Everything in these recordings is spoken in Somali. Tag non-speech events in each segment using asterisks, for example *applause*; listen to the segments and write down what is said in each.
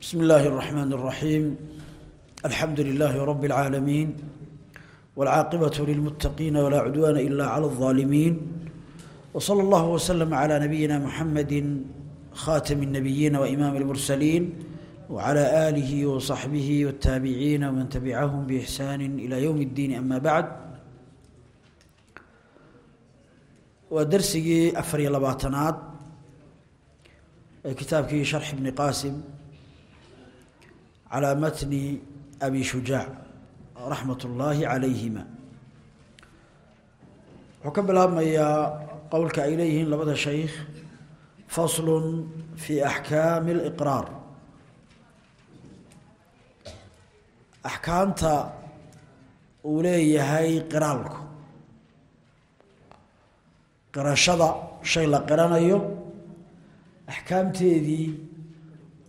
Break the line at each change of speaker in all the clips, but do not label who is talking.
بسم الله الرحمن الرحيم الحمد لله رب العالمين والعاقبة للمتقين ولا عدوان إلا على الظالمين وصلى الله وسلم على نبينا محمد خاتم النبيين وإمام المرسلين وعلى آله وصحبه والتابعين ومن تبعهم بإحسان إلى يوم الدين أما بعد ودرسي أفري لباتنات كتابك شرح ابن قاسم على متن أبي شجاع رحمة الله عليهما وكم بالهم يا قولك إليهم لبدا شيخ فصل في أحكام الإقرار أحكامتا وليهي قرالكم qirashada shay la qiranayo axkaamteedii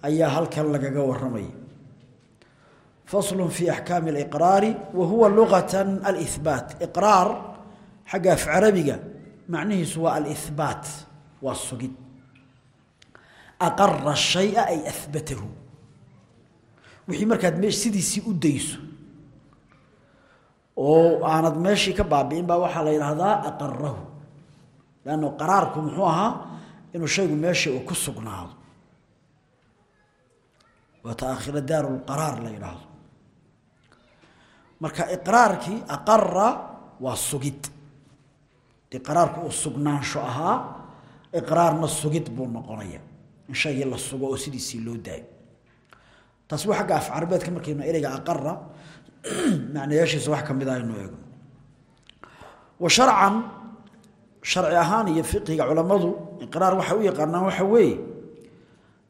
ayaa halkan lagaga waramaya fasl fi axkaami اliqraari wa huwa lugata alihbaat iqraar xagga af carabiga macnihiisu waa alihbaat waa sugid aqara shaya ay ahbatahu wixii markaad me sidiisii u dayso oo aanad meeshii ka baabi'in baa waxaa la yidhaahdaa aqarahu lanno qaraarku muxuu ahaa inuu shaygu meeshii uu ku sugnaado waa taakhira daaru lqaraar la yidhaahdo marka iqraarkii aqara waa sugid. Dee qaraarku uu sugnaansho ahaa iqraarna sugid buu noqonaya. In shaygii la sugo oo sidiisii loo daayo. Taasi waa xagga af carabeedka markaynu ereyga aqara *clears throat* macnayaashiisa wax ka mid ah aynu eegno wa sharcan sharci ahaan iyo fiqhiga culammadu iqraar waxay u yaqaanaan waxa weeye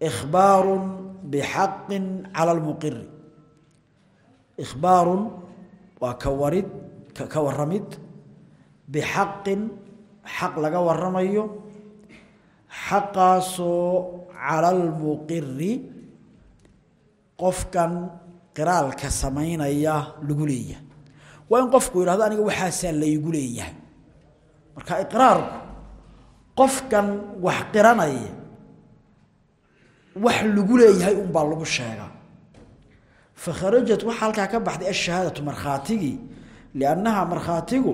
ikhbaarun bixaqin cala lmuqiri ikhbaarun waa ka warid ka waramid bixaqin xaq laga waramayo xaqaasoo cala almuqiri qofkan qiraalka samaynaya lagu leeyahay. Waa in qofku yidhahdo aniga waxaasaa laygu leeyahay. Marka iqraarku qofkan wax qiranaya wax lagu leeyahay unbaa lagu sheegaa fakharajat waxaa halkaa ka baxday ashahaadatu markhaatigii liannaha markhaatigu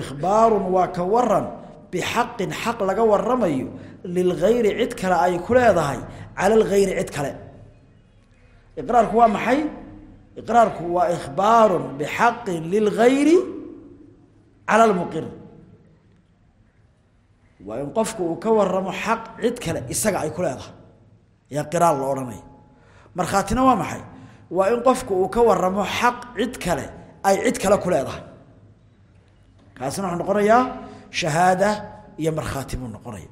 ikhbaarun waa ka waran bixaqin xaq laga waramayo lilgayri cid kale ay ku leedahay cala cid kale iqraarku waa maxay iqraarku waa ikhbaarun bixaqin lilgayri cala almuqir waa in qofku uu ka waramo xaq cid kale isaga ay ku leedahay ayaa qiraal la odhanaya markhaatina waa maxay waa in qofku uu ka waramo xaq cid kale ay cid kale ku leedahay. Kaasina wuxuu noqonayaa shahaada iyo markhaati buu noqonaya.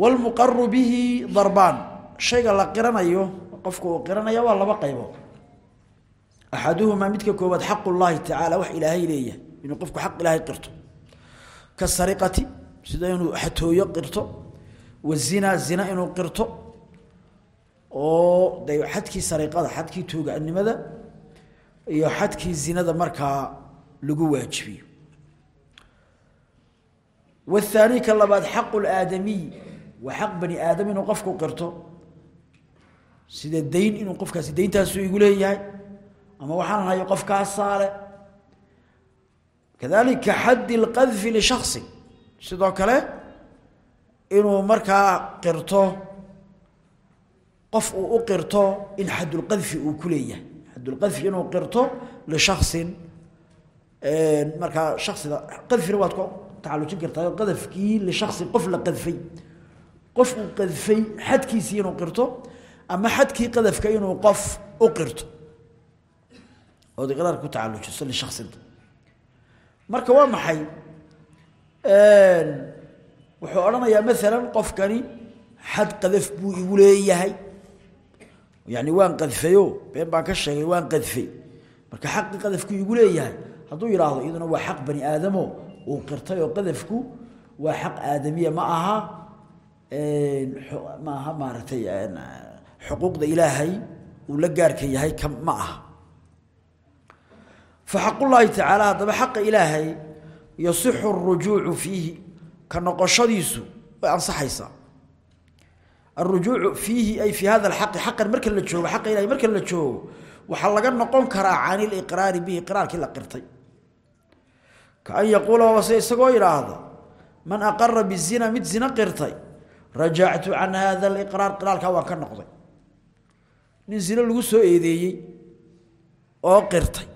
Wlmuqaru bihi darbaan. Shayga la qiranayo qofku uu qiranaya waa laba qaybood. Axaduhumaa midka koowaad xaq tacaala wax ilaahay leeyahay inuu qofku xaq ilaahay qirto. Kasariqati sida inuu xatooyo qirto. Wazina zina inuu qirto oo de xadkii sariqada xadkii tooganimada iyo xadkii zinada markaa lagu waajibiyo. Wahaani ka labaad xaqu laadamiy waa xaq bani aadam inuu qofku qirto. Sida dayn inuu qofkaasi dayntaasu igu leeyahay ama waxaan hayo qofkaasaale kadalika xaddi lqadfi lishasi sidoo kale inuu markaa qirto qof uu u qirto in xadulqadfi uu ku leeyahay. Xadulqadfi inuu qirto lishasin markaa shasida qadfina waad ku tacalujin kartaa qadafkii lishasin qof la qadfay. Qof uu qadfay xadkiisii inuu qirto ama xadkii qadafka inuu qof u qirto. Ood iqraar ku tacalujiso lishasinta marka waa maxay? Wuxuu odhanayaa maalan qofkani xad qadaf buu igu leeyahay yani waan qadfayo been baan ka sheegay waan qadfay. Marka xaqii qadafku igu leeyahay haduu yidhaahdo iyaduna waa xaq bani aadamo uu qirtay oo qadafku waa xaq aadamiya ma aha ma aha maaragtay xuquuqda ilaahay uu la gaarka yahay ka ma aha. Fa xaqullaahi tacaala haddaba xaqa ilaahay yasixu arujuucu fiihi ka noqoshadiisu way الرجوع فيه أي في هذا الحق حقا مركا لجوه حقا إلهي مركا لجوه وحلقا نقون كرا عن الإقرار به إقرار كلا قرطي كأن يقول وسيسقو إلى هذا من أقر بالزنا مد زنا قرطي رجعت عن هذا الإقرار قرار كوان كان نقضي نزل لغسو إيدي أو قرطي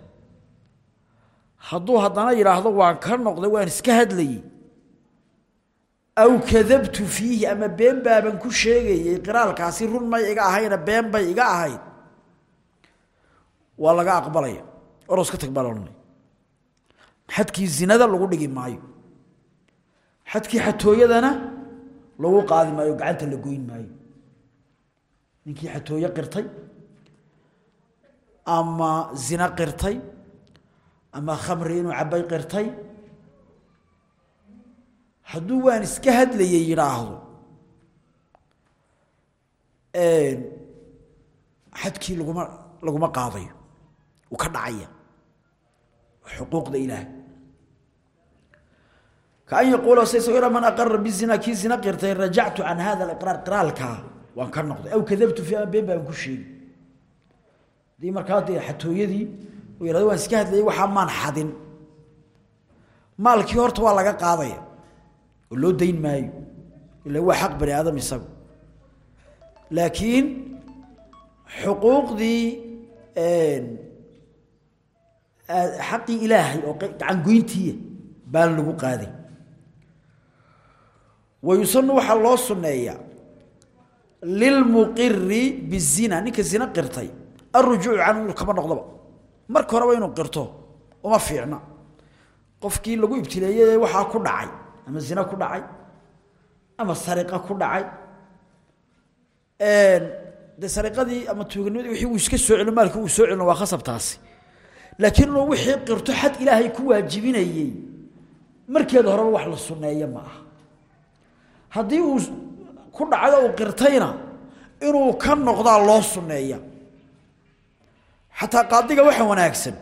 hadduu haddana yidhaahdo waan ka noqday waan iska hadlayey aw kadabtu fiihi ama been baaban ku sheegayey qiraalkaasi run may iga ahayna been bay iga ahayd. Waa laga aqbalaya. Oros ka tag baa xadkii zinada lagu dhigi maayo. Xadkii xatooyadana lagu qaadi maayo gacanta la goyn maayo. Ninkii xatooye qirtay ama zina qirtay ama khamri inuu cabay qirtay hadduu waan iska hadlayay yidhaahdo. Xadkii laguma laguma qaadayo. Uu ka dhacaya. Xuquuqda ilaahay. Kaan yaquula saysaira man aqara bizina kii zina qirtay rajactu can hada aliqraar qiraalkaa waan ka noqday. Aw kadabtu fi ama been baan ku sheegi haddii markaa dee xatooyadii uu yidhahdo waan iska hadlayay waxaa maan xadin. Maalkii horta waa laga qaadaya oo loo dayn maayo. Ila waa xaq bani aadam isagu. Laakiin xuquuqdii xaqii ilaahay oo gacan goyntiiya baan lagu qaaday. Wayusanu waxaa loo sunneeyaa lilmuqiri bizina ninka zina qirtay alrujuucu canhu kama noqdoba. Marka horeba inuu qirto uma fiicna. Qofkii lagu ibtileeyey waxaa ku dhacay ama zina ku dhacay ama sariqa ku dhacay. De sariqadii ama tuuganimadii wixii uu iska soo celino maalkii uu soo celino waa khasabtaasi. Laakiin inuu wixii qirto xad ilaahay ku waajibinayey markeeda horeba wax la sunneeyo ma aha. Haddii uu ku dhacdo uu qirtayna inuu ka noqdaa loo sunneeya. Xataa qaadiga waxa wanaagsan.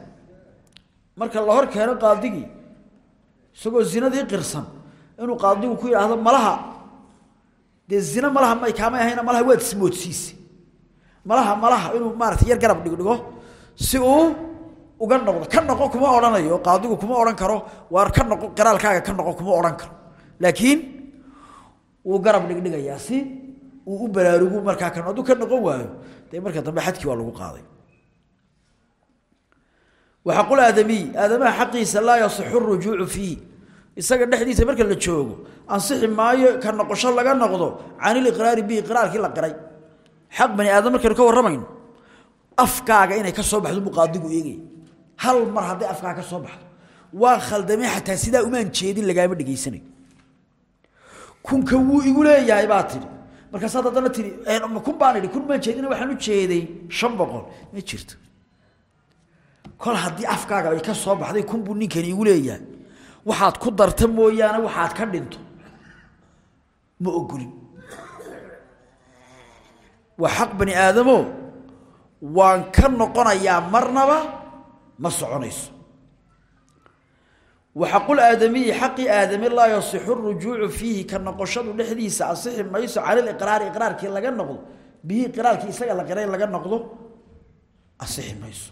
Marka la hor keeno qaadigii isagoo zinadii qirsan inuu qaadigu ku yidhaahdo malaha. Dee zina malaha may kaamay ahayna malaha waad ismoodsiise malaha malaha inuu maarata yar garab dhigdhigo si uu uga noqdo ka noqo kuma odhanayo qaadigu kuma odhan karo waar ka noqo qiraalkaaga ka noqo kuma odhan karo. Laakiin wuu garab dhigdhigayaa si uu u baraarugu markaa ka hadduu ka noqon waayo dee marka dambe xadkii waa lagu qaaday. Waxaqul aadamiy aadamaha xaqiisa laa yasixu rujuucu fiih isaga dhexdiisa marka la joogo ansixi maayo ka noqosho laga noqdo aan iqraar bi iqraarkii la qiray. Xaq bani aadam markay ka waramayno afkaaga inay ka soo baxdo muqaadigu eegay. Hal mar haddii afkaaga ka soo baxdo waa khaldamay xataa sida uma jeedin lagaama dhageysanay kunka wuu igu leeyahay baa tiri marka sadadana tiri ee kun baan idhi kun ma jeedin waxaan u jeeday 500 ma jirto. Kol haddii afkaaga ay ka soo baxday kun buu ninkani igu leeyahay waxaad ku darta mooyaane waxaad ka dhinto. Ma ogolin. Waa xaq bani aadamo waan ka noqonayaa marnaba ma soconayso. Waxaqul aadamiyi xaqii aadami laa yasixu rujuucu fiihi ka noqoshadu dhexdiisa asixi mayso caliliqraari iqraarkii laga noqdo bihii qiraarkii isaga la qiray laga noqdo asixi mayso.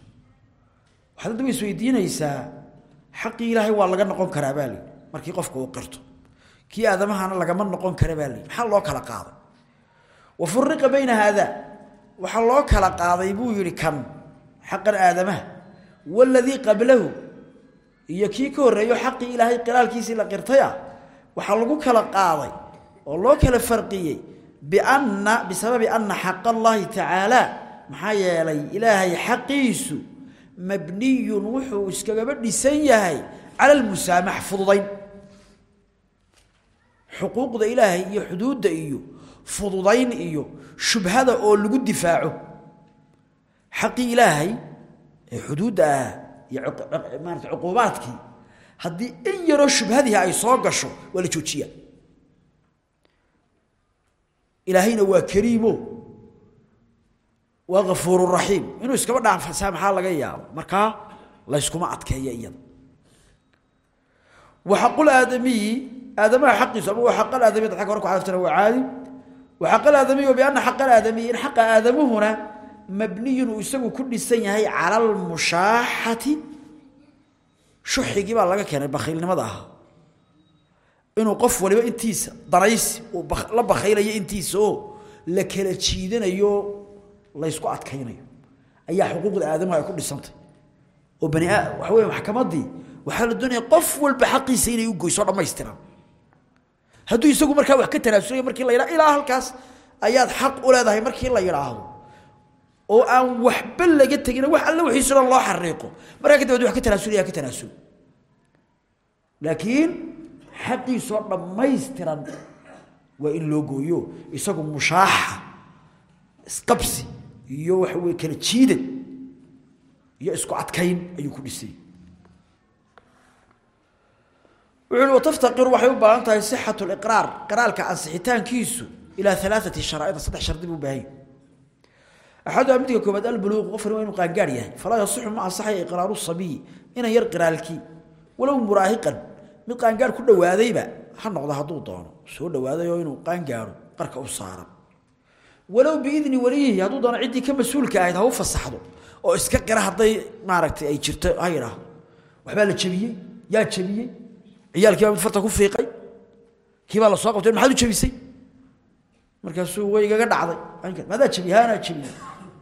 Waxaad hadda waisweydiinaysaa xaqii ilaahay waa laga noqon karaa baa markii qofka uu qirto kii aadamahana lagama noqon kara baa maxaa loo kala qaaday? Wa furiqa bayna haada waxaa loo kala qaaday buu yidhi kan xaqan aadamaha. Waladii qablahu. Iyo kii ka horreeyo xaqii ilaahay qiraalkiisii la qirtaya waxaa lagu kala qaaday oo loo kala farqiyey bianna bisababi anna xaqa allahi tacaala. Maxaa yeelay ilaahay xaqiisu mabniy wuxuu iskagaba dhisan yahay cala musaamax fududayn. Xuquuqda ilaahay iyo xuduudda iyo fududayn iyo shubhada oo lagu difaaco. Xaqii ilaahay ee xuduudda ah maarata cuquubaadkii haddii in yaroo shubhadii ay soo gasho waa la joojiyaa. Ilaahayna waa kariimo waa afuur raiim inuu iskaba dhaafsa maxaa laga yaabo markaa layskuma adkeeyo iyada aaadamiyi aadamaha aqiisu ama waa aadamiyada ag hore ku cadaftan waa caadi. Aqaadamiy bana aq aadamiyi in aqa aadamuhuna mabniyun uu isagu ku dhisan yahay cala almushaaxati shuxigii baa laga keenay bakhiilnimada ah inuu qof waliba intiisa daraysi la bakhaylayo intiisa oo la kala jiidanayo la isku adkaynayo ayaa xuquuqda aadamaha ku dhisantay. Oo bani waxa weeye maxkamadii waxa la doonaya qof walba xaqiisa inay u goyso dhameystiran hadduu isagu markaa wax ka tanaasulayo markii la yidhaha ilaa halkaas ayaad xaq u leedahay markii la yidhaahdo. Oo aan waxba laga tegin wax alla wixiisu dhan loo xariiqo. Markaa kadib wax ka tanaasulaya ka tanaasul laakiin xaqiisoo dhammaystiran waa in loo gooyo isagu mushaaxa isqabsi iyo waaw kala jiidan iyo isku adkayn ayuu ku dhisay. Wuxuu u taftaqir baahan tahay sixatu liqraar qaraalka ansixitaankiisu ilaa alaaati sharaa'id saddex shardi buu baahan yahay. Axadu midka koobaad albuluuq qofkan waa inuu yahay. Falaa yasixu ma ansaxaya iqraaru sabiy inan yar qiraalkii walow muraahiqan mid qaangaar ku dhawaadayba ha noqda hadduu doono soo dhawaaday oo inuu qaangaaro qarka u saaran walow biidni weliyihi hadduu doono ciddii ka mas'uulka ahayd ha u fasaxdo oo iska qira hadday maaragtay ay jirto ha yidhaah waxbaa la jebiyey yaa jebiyey. Ciyaalkii baa farta ku fiiqay. Kiibaa la soo qabtay maxaad u jebisay? Markaasuu way igaga dhacday. Maadaa jebiy haanaa jebiyey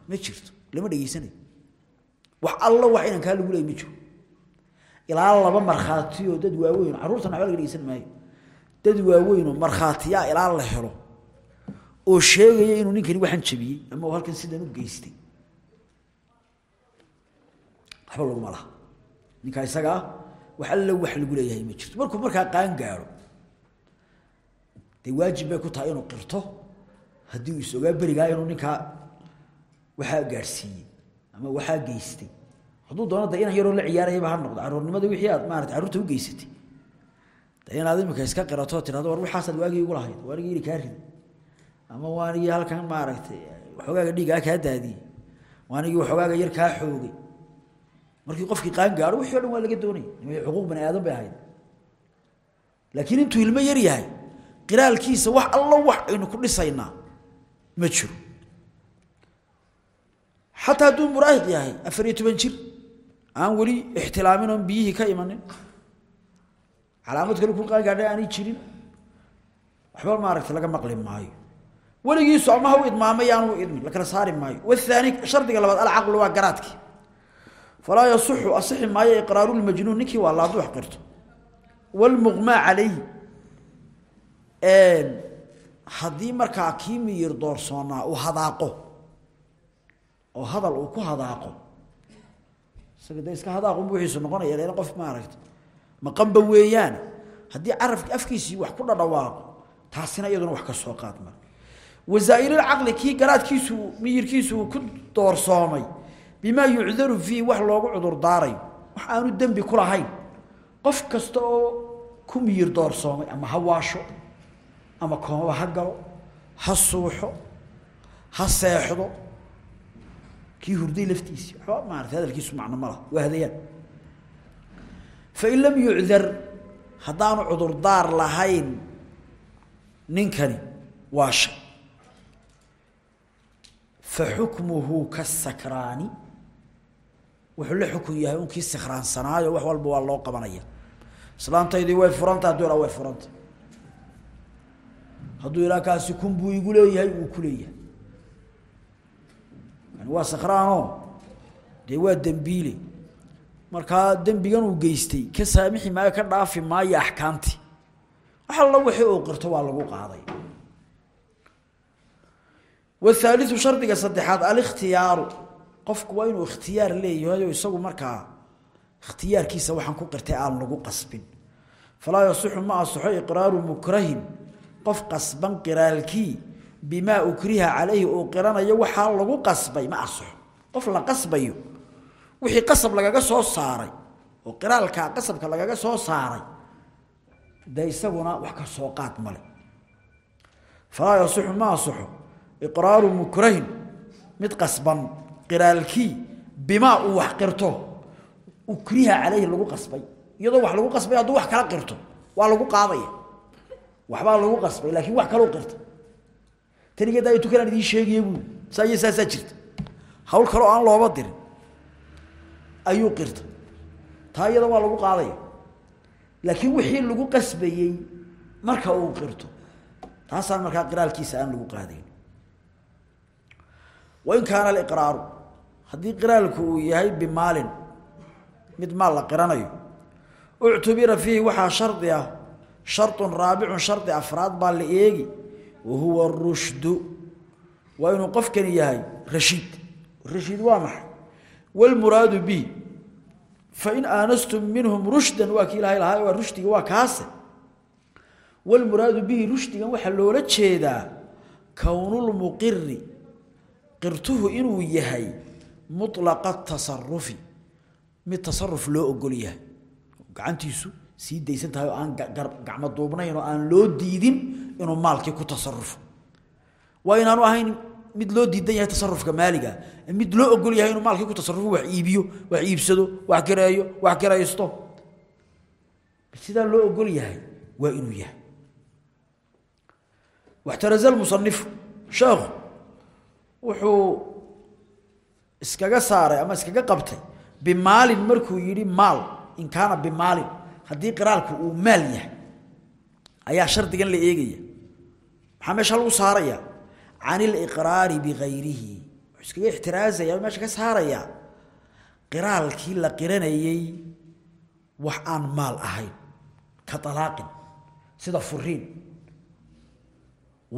ma jirto lama dhegeysanayo wax allo wax inan lagu leey ma jiro. Ilaa laba markhaatiyoo dad waaweyn carruurtana waxba laga dhegeysan maayo. Dad waaweynoo markhaatiyaa ilaa la helo oo sheegaya inuu ninkani waxaan jabiyey ama uu halkan sidan u geystay. Waxba laguma laha ninkaa isaga ah wax alla wax lagu leeyahay ma jirto. Markuu markaa qaan gaaro dee waajib bay ku tahay inuu qirto. Haddii uu is-ogaa berigaa inuu ninkaa waxaa gaadhsiiyey ama waxaa geystay. Hadduu doono de inan yaroo la ciyaarayaba ha noqdo. Caruurnimada wixii aad maarata carruurta u geysatay. De inaad iska qirato tirahdo war waxaasaad waagii igu lahayd. Waanigii iri kaa riday ama waanigii halkan maaragtay waxoogaaga dhiigaa kaa daadiyey. Waanigii waxoogaaga yar kaa xoogay. Markii qofkii qaan gaaro wixii o dhan waa laga doonaya xuquuq bani aadam bay ahayd. Laakiin intuu ilmo yar yahay qiraalkiisa wax alla wax aynu ku dhisaynaa ma jiro. Xataa hadduu muraahiq yahay afar iyo aan weli ixtilaamin oon biyihii ka imanin. Calaamad kale ku qaangaadhay aanay jirin. Waxba maaragtay laga maqli maayo weligiisu ama ha u idmaamay aanu idmin. La kala saari maayo. Wathaani shardiga labaad alcaqlu waa garaadkii falaa yasixu asixi maayo iqraaru lmajnuun ninkii waa laadu wax qirto wlmuqmaa calayhi. Haddii markaa kii doorsoonaa uu hadaaqo oo hadal uu ku hadaaqo isaga de iska hadaaqunbu wixiisu noqonaya leena qof maaragta maqanba weeyaan haddii carafki afkiisii wax ku dhadhawaaqo taasina iyaduna wax ka soo qaad mar wasaa'ililcaqli kii garaadkiisu miyirkiisu ku doorsoomay bimaa yucdaru fiihi wax loogu cudur daarayo wax aanu dembi ku lahayn. Qof kasta oo ku miyir doorsoomay ama ha waasho ama koomaba ha galo ha suuxo ha seexdo kii hurday laftiisii hadalkiisu macno ma laha waa hadayaan. Fain lam yucdar haddaanu cudurdaar lahayn ninkani waa fa xukmuhu kasakraani wuxuu la xukun yahay unkii sikraansanaayo wax walba waa loo qabanaya islaantaydii way furanta hadduu ilaa way furanta hadduu ilaa kaasi kun buu igu leeyahay uu ku leeyahay yani waa sakraanoo dee waa dembiile markaa dembigan uu geystay ka saamixi maayo ka dhaafi maayo axkaamtii wax alla wixii uu qirto waa lagu qaaday wthaaliu shardiga saddexaad alikhtiyaaru qofku waa inuu ikhtiyaar leeyahayo isagu markaa ikhtiyaarkiisa waxaan ku qirtay aan lagu qasbin falaa yasixu ma asaxo iqraaru mukrahin qof qasban qiraalkii bimaa ukriha calayhi uu qiranayo waxaa lagu qasbay ma asaxo qof la qasbayo wixii qasab lagaga soo saaray oo qiraalkaa qasabka lagaga soo saaray dee isaguna wax ka soo qaad male falaa iqraaru mukrahin mid qasban qiraalkii bimaa uu wax qirto ukriha calayhi lagu qasbay. Iyadoo wax lagu qasbay hadduu wax kala qirto waa lagu qaadaya. Waxbaa lagu qasbay laakiin wax kaloo qirta. Taniga daa tukanaan idiin sheegaya buu saa iyo saasaa jirta. Hawl kaloo aan looba dirin ayuu qirta. Taa iyada waa lagu qaadaya. Laakiin wixii lagu qasbayey marka uu qirto taasaan markaa qiraalkiisa aan lagu qaadayn wain kaana aliqraaru. Haddii qiraalku uu yahay bimaalin mid maal la qiranayo. Uctubira fiihi waxaa shardi ah sharun raabicun shardi afraad baa la eegi. Wa huwa rushdu waa inuu qofkani yahay rashiid. Rashiid waa maxay? Wlmuraadu bihi. Fain aanastum minhum rushdan waa kii ilahay lahaa waa qirtuhu inuu yahay mulaqa tasarufi mid tasaruf loo ogol yahay. Gacantiisu sii tahay aan gacmo duubnayn oo aan loo diidin inuu maalkii ku tasarufo waa inaanu ahayn mid loo diidan yahay tasarufka maaliga. Mid loo ogol yahay inuu maalkii ku tasarufo wax iibiyo wax iibsado wax gareeyo wax garaysto. Sidaa loo ogol yahay waa inuu yahay. Waxtaraza lmusanifu sheekhu wuxuu iskaga saaray ama iskaga qabtay bimaalin markuu yidhi maal in kaana bimaalin haddii qiraalku uu maal yahay ayaa shardigan la eegaya. Maxaa meesha lagu saaraya can iliqraari bigayrihi wuxuu iskaga ixtiraazaya meesha ka saaraya qiraalkii la qiranayey wax aan maal ahayn ka alaaqin sida furiin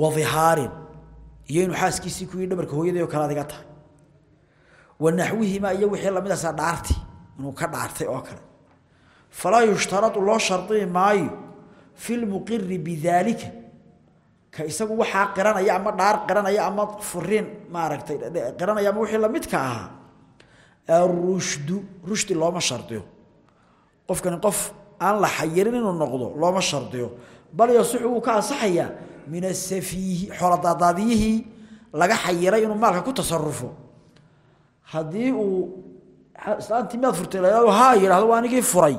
wadihaarin iyo inuu xaaskiisii ku yidhi dhabarka hooyaday oo adiga tahay. Wa naxwihimaa iyo wixii lamidaasaa dhaarti inuu ka dhaartay oo kale. Falaa yushtaradu loo shardii maayo fi lmuqiri bidaalika ka isagu waxaa qiranaya ama dhaar qiranaya ama furiin maaragtay qiranaya ama wixii lamidka ahaa arushdu rushdi looma shardiyo. Qofkani qof aan la xayirin inuu noqdo looma shardiyo. Bal yasixu wuu ka ansaxayaa min asafiihi xooladaadaadiyihii laga xayiray inuu maalka ku tasarufo haddii uu islaantii miyaad furtay haa yidhahdo waa anigii furay.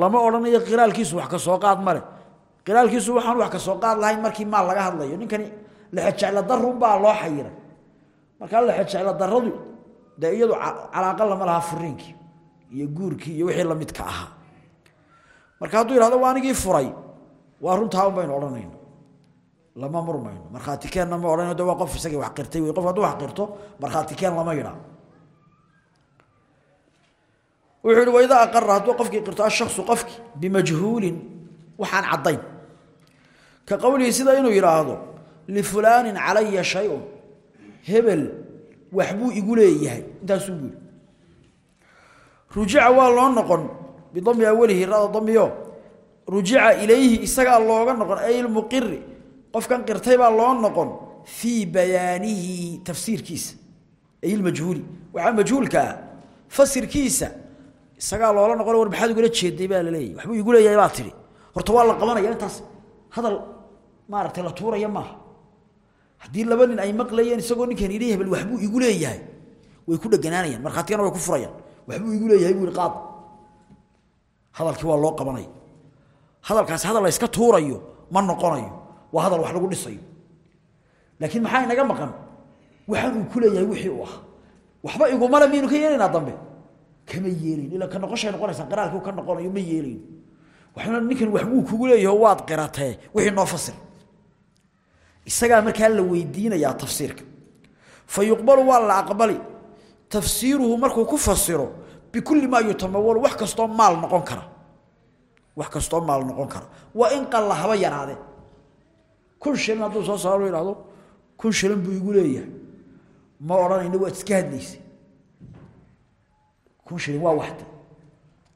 Lama odhanayo qiraalkiisu wax ka soo qaad male qiraalkiisu waxaan wax ka soo qaad lahayn markii maal laga hadlayo. Ninkani lexejecla darunbaa loo xayiray. Markaa lexejecla daradu dee iyadu calaaqa lama laha furiinkii iyo guurkii iyo wixii lamidka ahaa. Marka hadduu yidhahdo waa anigii furay. Waa runtaa un baynu odhanayno lama murmayno. Markhaati keenna ma odhanayno de waa qof isagii wax qirtay wey qof hadduu wax qirto markhaati lama yidhaa wuxuu yihi waidaa aqara hadduu qofkii qirto ashaksu qofki bimajhuulin. Waxaan caddayn. Ka qowlihi sida inuu yidhaahdo lifulaanin calaya shay-un. Hebel waxbuu igu leeyahay. Intaasuu buu rujica waa loo noqon bidami awalihi rada damiyo rujica ilayhi isagaa looga noqon ay lmuqiri qofkan qirtay baa loo noqon fii bayaanihi tafsiirkiisa ay lmajhuuli waxaa majhuulkaa fasirkiisa isagaa loola noqon war maxaad jeeday baa laleeyahy waxbuu igu leeyahay baa tihi horta waa la qabanaya intaas. Hadal maaragtay la tuuraya maaha. Haddii laba nin ay maqlayeen isagoo ninkan yidhi hebel waxbuu igu leeyahay. Way ku dheganaanayaan markhaatigana way ku furayaan. Waxbuu igu leeyahay buu qaad. Hadalkii waa loo qabanaya. Hadalkaasi hadal la yska tuurayo ma noqonayo waa hadal wax lagu dhisayo laakiin maxaa inaga maqan? Waxaan uu ku leeyahay wixii uu ahaa. Waxba igumale miyaynu ka yeelaynaa dambe. Kama yeelayn ila ka noqoshay noqonaysaa qiraalkii ka noqonayo ma yeelayn. Waxna ninkan waxbuu kugu leeyahay waad qiratee wixii noo fasir. Isagaa markaa la weydiinayaa tafsiirka. Fa yuqbalu waa la aqbali. Tafsiiruhu markuu ku fasiro bikulli maa yutamawalu wax kastoo maal noqon kara. Wax kastoo maal kun shilin hadduu soo saaro yidhahdo kun shilin buu igu leeyahay ma odhanayna waad iska hadlaysay kun waa waxta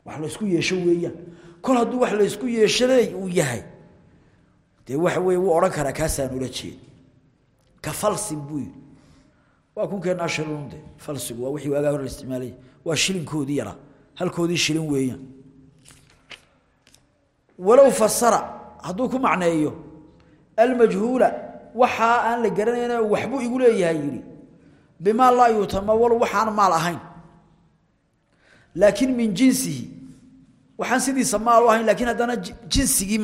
wax laysku yeesho weeyaan kol hadduu wax laysku yeeshaday uu yahay dee waxa weeye wuu odhan karaa kaasaan ula jeeda ka falsin buu yidhi waa kunkeenaa shilin falsigu waa wixii waagaa hor la isticmaalay waa shilinkoodii yaraa halkoodii shilin weeyaan walow fasara hadduu ku macneeyo almajhuula waxaa aan la garanayna waxbuu igu leeyahay yidhi. Bimaa laa yutamawalu waxaan maal ahayn. Laakiin min jinsihi waxaan sidiisa maal u ahayn laakiin haddana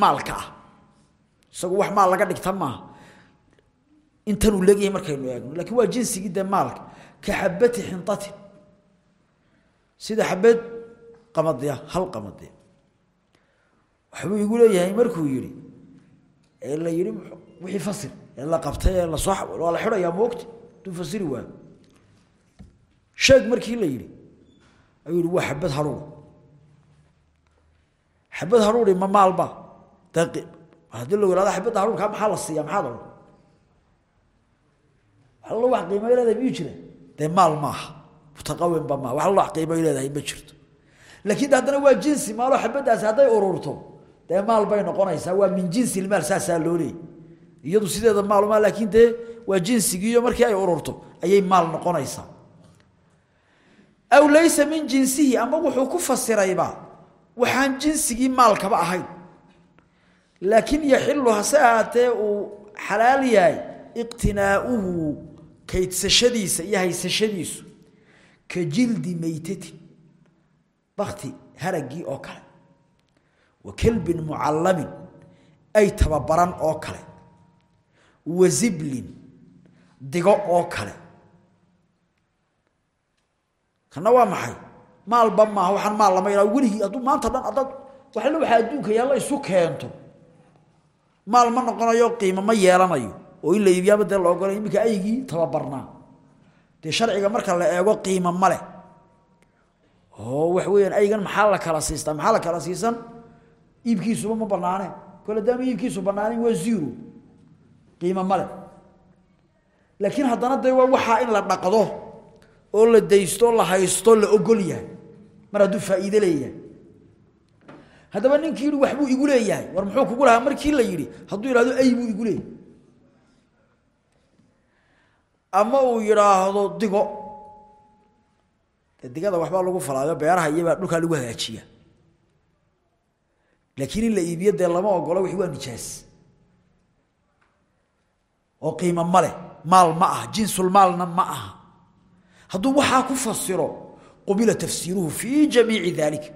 maalka ah. Isagu wax maal laga dhigta maaha. Intanuu leegyahay markaynu eegno lakiin waa jinsigii dee maalka ka xabati xintatin. Sida xabad qamadiya hal qamadiya. Waxbuu igu leeyahay markuu yidhi ee la yidhi wixii fasir. Ee la qabtay ee la soo waa la xidhayaa moogta duu fasiri sheeg markii la yidhi ayuu yihi waa haruur. Xabad haruuri ma maalba. Daqi haddii la yihahdo xabadda haruurkaa maxaa la siiyaa maxaad odhan alla wax qiimay leedahay miyuu jira dee maal maaha. Mutaqawinba maaha. Wax alla wax qiimay leedahay ma jirto. Laakiin haddana waa jinsi maalo xabaddaasi hadday ururto dee maal bay noqonaysaa? Waa min jinsi ilmaal saasaa loo leeyay iyadu sideeda maaluma laakiin dee waa jinsigiiyo markii ay ururto ayay maal noqonaysaa. Aw laysa min jinsihi ama wuxuu ku fasirayba waxaan jinsigii maalkaba ahayn. Laakiin yaxilu hase ahaatee uu xalaal yahay iqtinaauhu kaydsashadiisa iyo haysashadiisu ka jildi meytatin bakti haragii oo kale wa kelbin mucallamin ay tababaran oo kale wa ziblin digo oo kale kana waa maxay maalba maaha waxaan maal lama yidhaha weligii hadduu maanta dhan adad waxla waxaa adduunka yaalla isu keento maal ma noqonayo qiimo ma yeelanayo oo in la iibiyaaba dee la ogolay iminka aygii tababarnaa dee sharciga marka la eego qiimo male oo wax weeyaan aygan maxaa la kala siistaa maxaa la kala siisan iibkiisuba ma banaane kole daanu iibkiisu banaanen waa zero. Qiimo male laakiin haddana dee waa waxaa in la dhaqdo oo la daysto la haysto la ogol yahay. Mar hadduu faa'iide leeyahay. Haddaba ninkii yihi waxbuu igu leeyahay. War muxuu kugu lahaa? Markii la yidhi hadduu yidhahdo ay buu igu leeyahay. Ama uu yidhaahdo digo. Digada waxbaa lagu falaayo beeraha iyobaa dhulkaa lagu hagaajiya laakiin in la iibiyo dee lama ogolo wixii waa nijaas. Oo qiimo ma leh maal ma aha jinsulmaalna ma aha. Hadduu waxaa ku fasiro qubila tafsiiruhu fii jamiici daalika.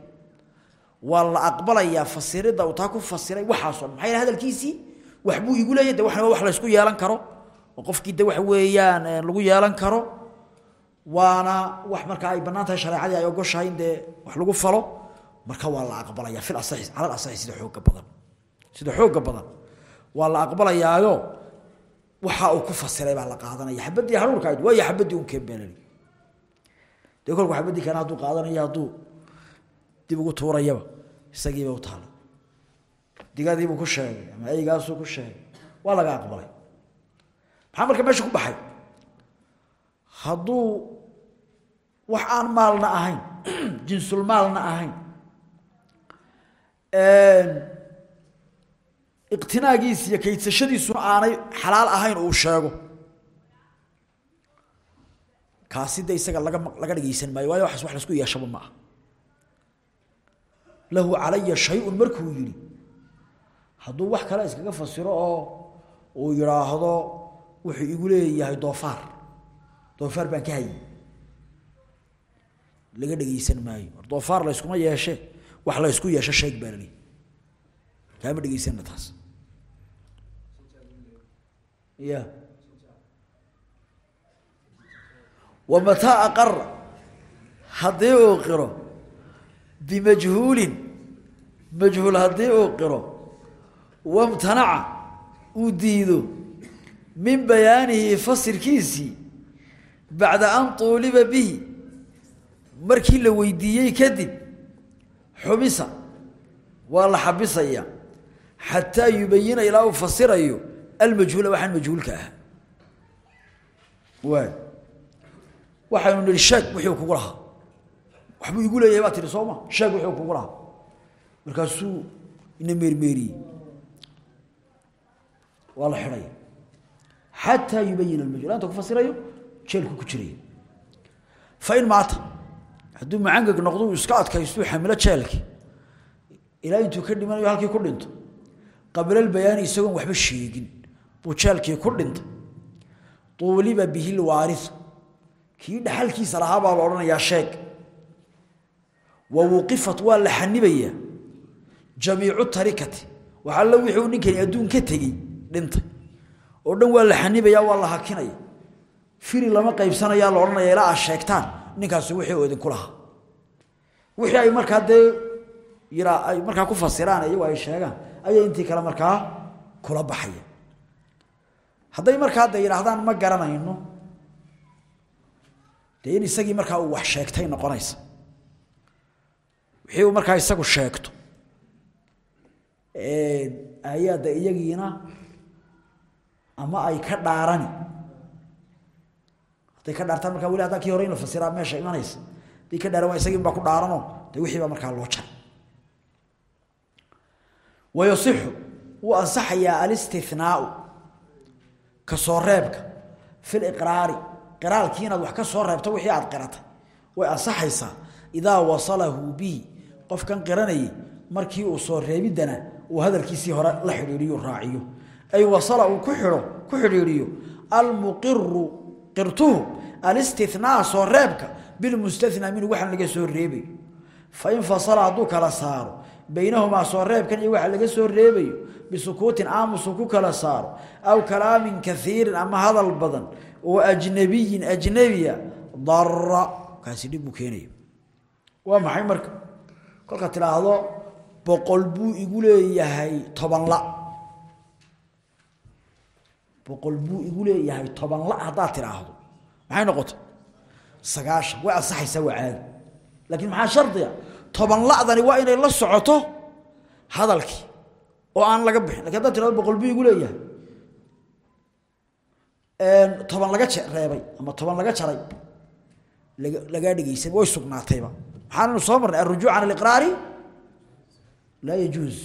Waa la aqbalayaa fasirida uu taa ku fasiray waxaasoo dhan. Maxaa hadalkiisii? Waxbuu igu leeyahy de waxna wax la ysku yeelan karo. Oo qofkii de waxa weeyaan lagu yeelan karo. Waana wax markaa ay bannaan tahay shareecadii ay ogoshahay in dee wax lagu falo marka waa la asaxi cala asaxi sida xooga badan. Sida xooga badan. Waa la aqbalayaayo waxa uu ku fasiray baa la qaadanaya. Xabadii haruurka ayd waayo xabadii un keenbeelali dee kolku xabadii kana hadduu qaadanayo hadduu dib ugu tuurayaba isagiiba u taala. Digadiibuu ku sheegay ama eygaasuu ku sheegay. Waa laga aqbalay. Maxaa marka meesha ku baxay? Hadduu wax aan maalna ahayn *clears throat* jinsulmaalna ahayn iqtinaagiisi iyo kaydsashadiisuna aanay xalaal ahayn uu sheego. Kaasi de isaga laga laga dhageysan maayo waayo waxaas wax la isku yeeshaba ma aha. Lahu calaya shay-un markuu yidhi hadduu wax kale iskaga fasiro oo uu yidhaahdo wuxuu igu leeyahay doofaar. Doofaar baan ka hayay. Laga dhegeysan maayo. Doofaar la yskuma yeeshe wax la ysku yeesho sheeg baa laleeyahy kaama dhegeysanna taas? Ya wa mataa aqara haddii uu qiro bimajhuulin majhuul haddii uu qiro wamtanaca uu diido. Min bayaanihi fasirkiisii bacda an tuuliba bihi. Markii la weydiiyey kadib xubisa waa la xabisaya xataa yubayina ilaa uu fasirayo almajhuula waxaan majhuulka ah waay. Waxaynu nihi sheeg wixii kugu lahaa. Waxbuu igu leeyahay baa tihi sooma sheeg wixii kugu lahaa. Markaasuu ina meermeeriyey. Waa la xidhaya xataa yubayina almajhuul anta ku fasirayo jeelku ku jiraya fain maata hadduu macangeg noqdo uu iska adkaystuu xamilo jeelki. Ilaa intuu ka dhimanayo halkii ku dhinto. Qablalbayaani isagoon waxba sheegin. Buu jeelkii ku dhintay tuuliba bihi lwaariu kii dhaxalkiisa lahaa baa la odhanayaa sheeg. Wa wuqifat waa la xanibayaa jamiicu tarikati waxallo wixuu ninkani adduun ka tegey dhintay oo dhan waa la xanibaya waa la hakinaya. Firi lama qaybsanaya la odhanaya ilaa aad sheegtaan ninkaasi wixii oo idinku lahaa. Wixii ay markaa dee yiraa ay markaa ku fasiraan iyagu ay sheegaan ayay intii kale markaa kula baxaya hadday markaa de yidhaahdaan ma garanayno. Dee in isagii markaa uu wax sheegtay noqonaysa. Wixii uu markaa isagu sheegto. Ayaa de iyagiina ama ay ka dhaarani hadday ka dhaartaan markaa weli haddaa kii hore in la fasiraa meesha imanaysa. Hadday ka dhaaran waa isagiin baa ku dhaaranoo dee wixii baa markaa loo jaray wayasixu wuu ansaxayaa alistinaau ka soo reebka fi liqraari qiraalkii inaad wax ka soo reebto wixii aad qiratay. Way ansaxaysaa idaa wasalahu bihi. Qofkan qiranayay markii uu soo reebidana uu hadalkiisii hore la xidhiiriyo raaciyo. Ay wasala uu ku xidho ku xidhiiriyo almuqiru qirtuhu alistinaa soo reebka bilmustanaa minhu waxaan laga soo reebayo. Fain fasala hadduu kala saaro baynahumaa soo reebkan iyo waxa laga soo reebayo bisukuutin aamusu ku kala saaro aw kalaamin kaiirin ama hadal badan oo ajnabiyin ajnabiya dara kaasi dhib buu keenaya waa maxay marka? Kolka tidhaahdo boqol buu igu leeyahay toban la. Boqol buu igu leeyahay toban la haddaad maxay noqotay? Sagaashan way ansaxaysaa waa caadi. Laakiin maxaa shardiga toban la'dani waa inay la socoto hadalkii oo aan laga bixin. Lakin haddaad tirahdo boqol buu igu leeyahay toban laga reebay ama toban laga jaray. Lagaa dhegeysan way sugnaatayba. Maxaannu soo marnay alrujuuc can aliqraari laa yajuuz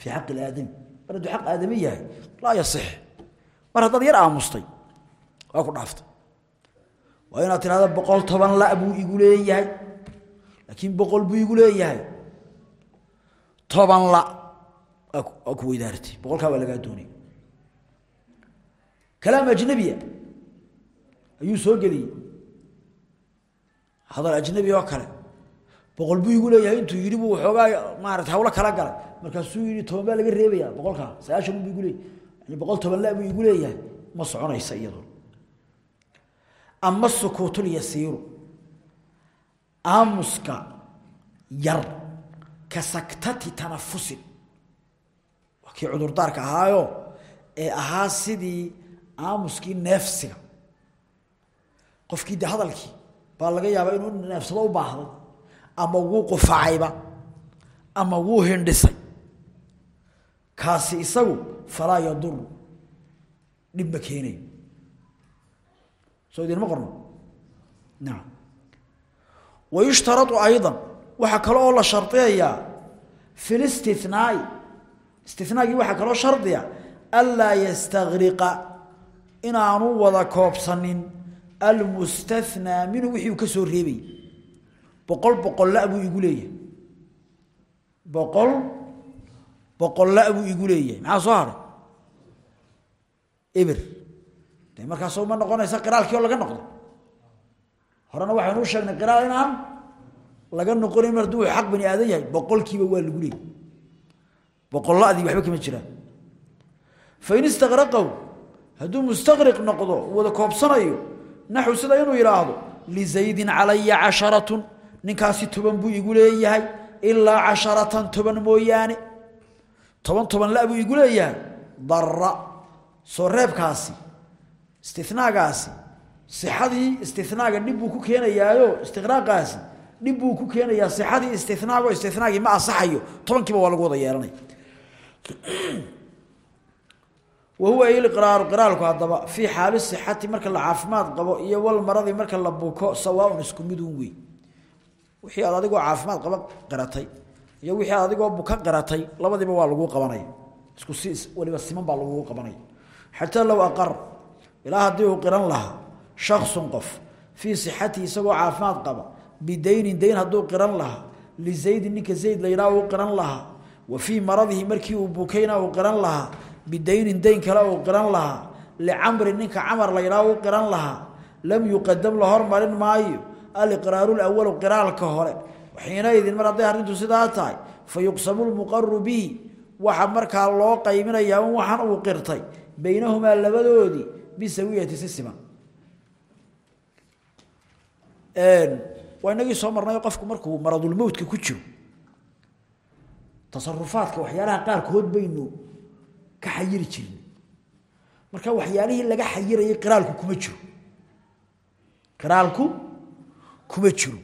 fii xaqi ilaadami mar hadduu xaq aadami yahay laa yasix. Mar haddaad yar aamustay waa ku dhaaftay waa inaad tirahdo boqol toban la buu igu leeyahay. Laakiin boqol buu igu leeyahay. Toban la waa ku weydaartay. Boqolkaa waa lagaa doonay. Kalaam ajnabiya ayuu soo geliyey. Hadal ajnabi oo kale. Boqol buu igu leeyahay intuu yidhi buu waxoogaa maarata hawlo kala galay. Markaasuu yidhi toban baa laga reebaya boqolkaa sagaashan buu igu leeyahy yani boqol toban la buu igu leeyahay. Ma soconaysa iyadu ama sukuutulyasiiru aamuska yar. Ka saktati tanafusin waa kii cudurdaarka ahaayo. Ee ahaa sidii aamuskii neefsiga qofkii de hadalkii baa laga yaabaa inuu neefsado u baahday ama wuu qufacayba ama wuu hindhisay. Kaasi isagu falaa yaduru dhib ma keenayo soo idinma qorno? Naam. Wayushtarau ayضa waxaa kale oo la shardiyayaa fi listinaai istinaagii waxaa kaloo shardiya anlaa yastagriqa inaanu wada koobsanin. Almustathnaa minhu wixii uu ka soo reebay. Boqol boqolla buu igu leeyahay. Boqol boqolla buu igu leeyahay. Maxaa de markaasoo ma noqonaysa qiraalkii laga noqdo. Horena waxaynu u sheegnay qiraal inaan laga noqonayn mar hadduu xaq bani aadan yahay boqolkiiba waa lagu leeyay boqolladii waxba kama jiraan. Fain istaqraqow hadduu mustaqriq noqdo wada koobsanayo naxu sida inuu yidhaahdo lizaydin calaya casharatun ninkaasi toban buu igu leeyahay ilaa casharatan toban mooyaane. Toban toban la buu igu leeyahay. Dara soo reebkaasi istinaagaasi sixadii istinaaga dhib buu ku keenayaayo istiqraaqaasi dhib buu ku keenayaa. Sixadii istinaago istinaagii ma asaxayo tobankiiba waa lagu wada yeelanaya wahuwa ilqraaru qiraalku haddaba fii xaali sixati marka la caafimaad qabo iyo wal maradii marka la buko sawaaun isku midun wey wixii aad adigoo caafimaad qaba qiratay iyo wixii aad adigoo buka qiratay labadiiba waa laguu qabanaya isku si waliba siman baa laguu qabanaya xataa low aqar ilaa haddii uu qiran lahaa shaksun qof fii sixatihi isagoo caafimaad qaba bidaynin dayn hadduu qiran lahaa lizaydin ninka zayd la yidhaha uu qiran lahaa wa fii maradihi markii uu bukayna uu qiran lahaa bidaynin dayn kale uu qiran lahaa licamrin ninka camar la yidhaha uu qiran lahaa lam yuqadam la hormarin maayo aliqraaru lawalu qiraalka hore. Xiinaidin mar hadday arrintu sidaa tahay fa yuqsamu lmuqaru bihi waxa markaa loo qaybinayaa un waxaan uu qirtay baynahumaa labadoodii bisawiyati si siman waa inagii soo marnay qofku markuu maradulmowtka ku jiro tasarufaadka waxyaalaha qaarkood baynu ka xayiri jirnay. Marka waxyaalihii laga xayirayay qiraalku kuma jiro. Qiraalku kuma jiro.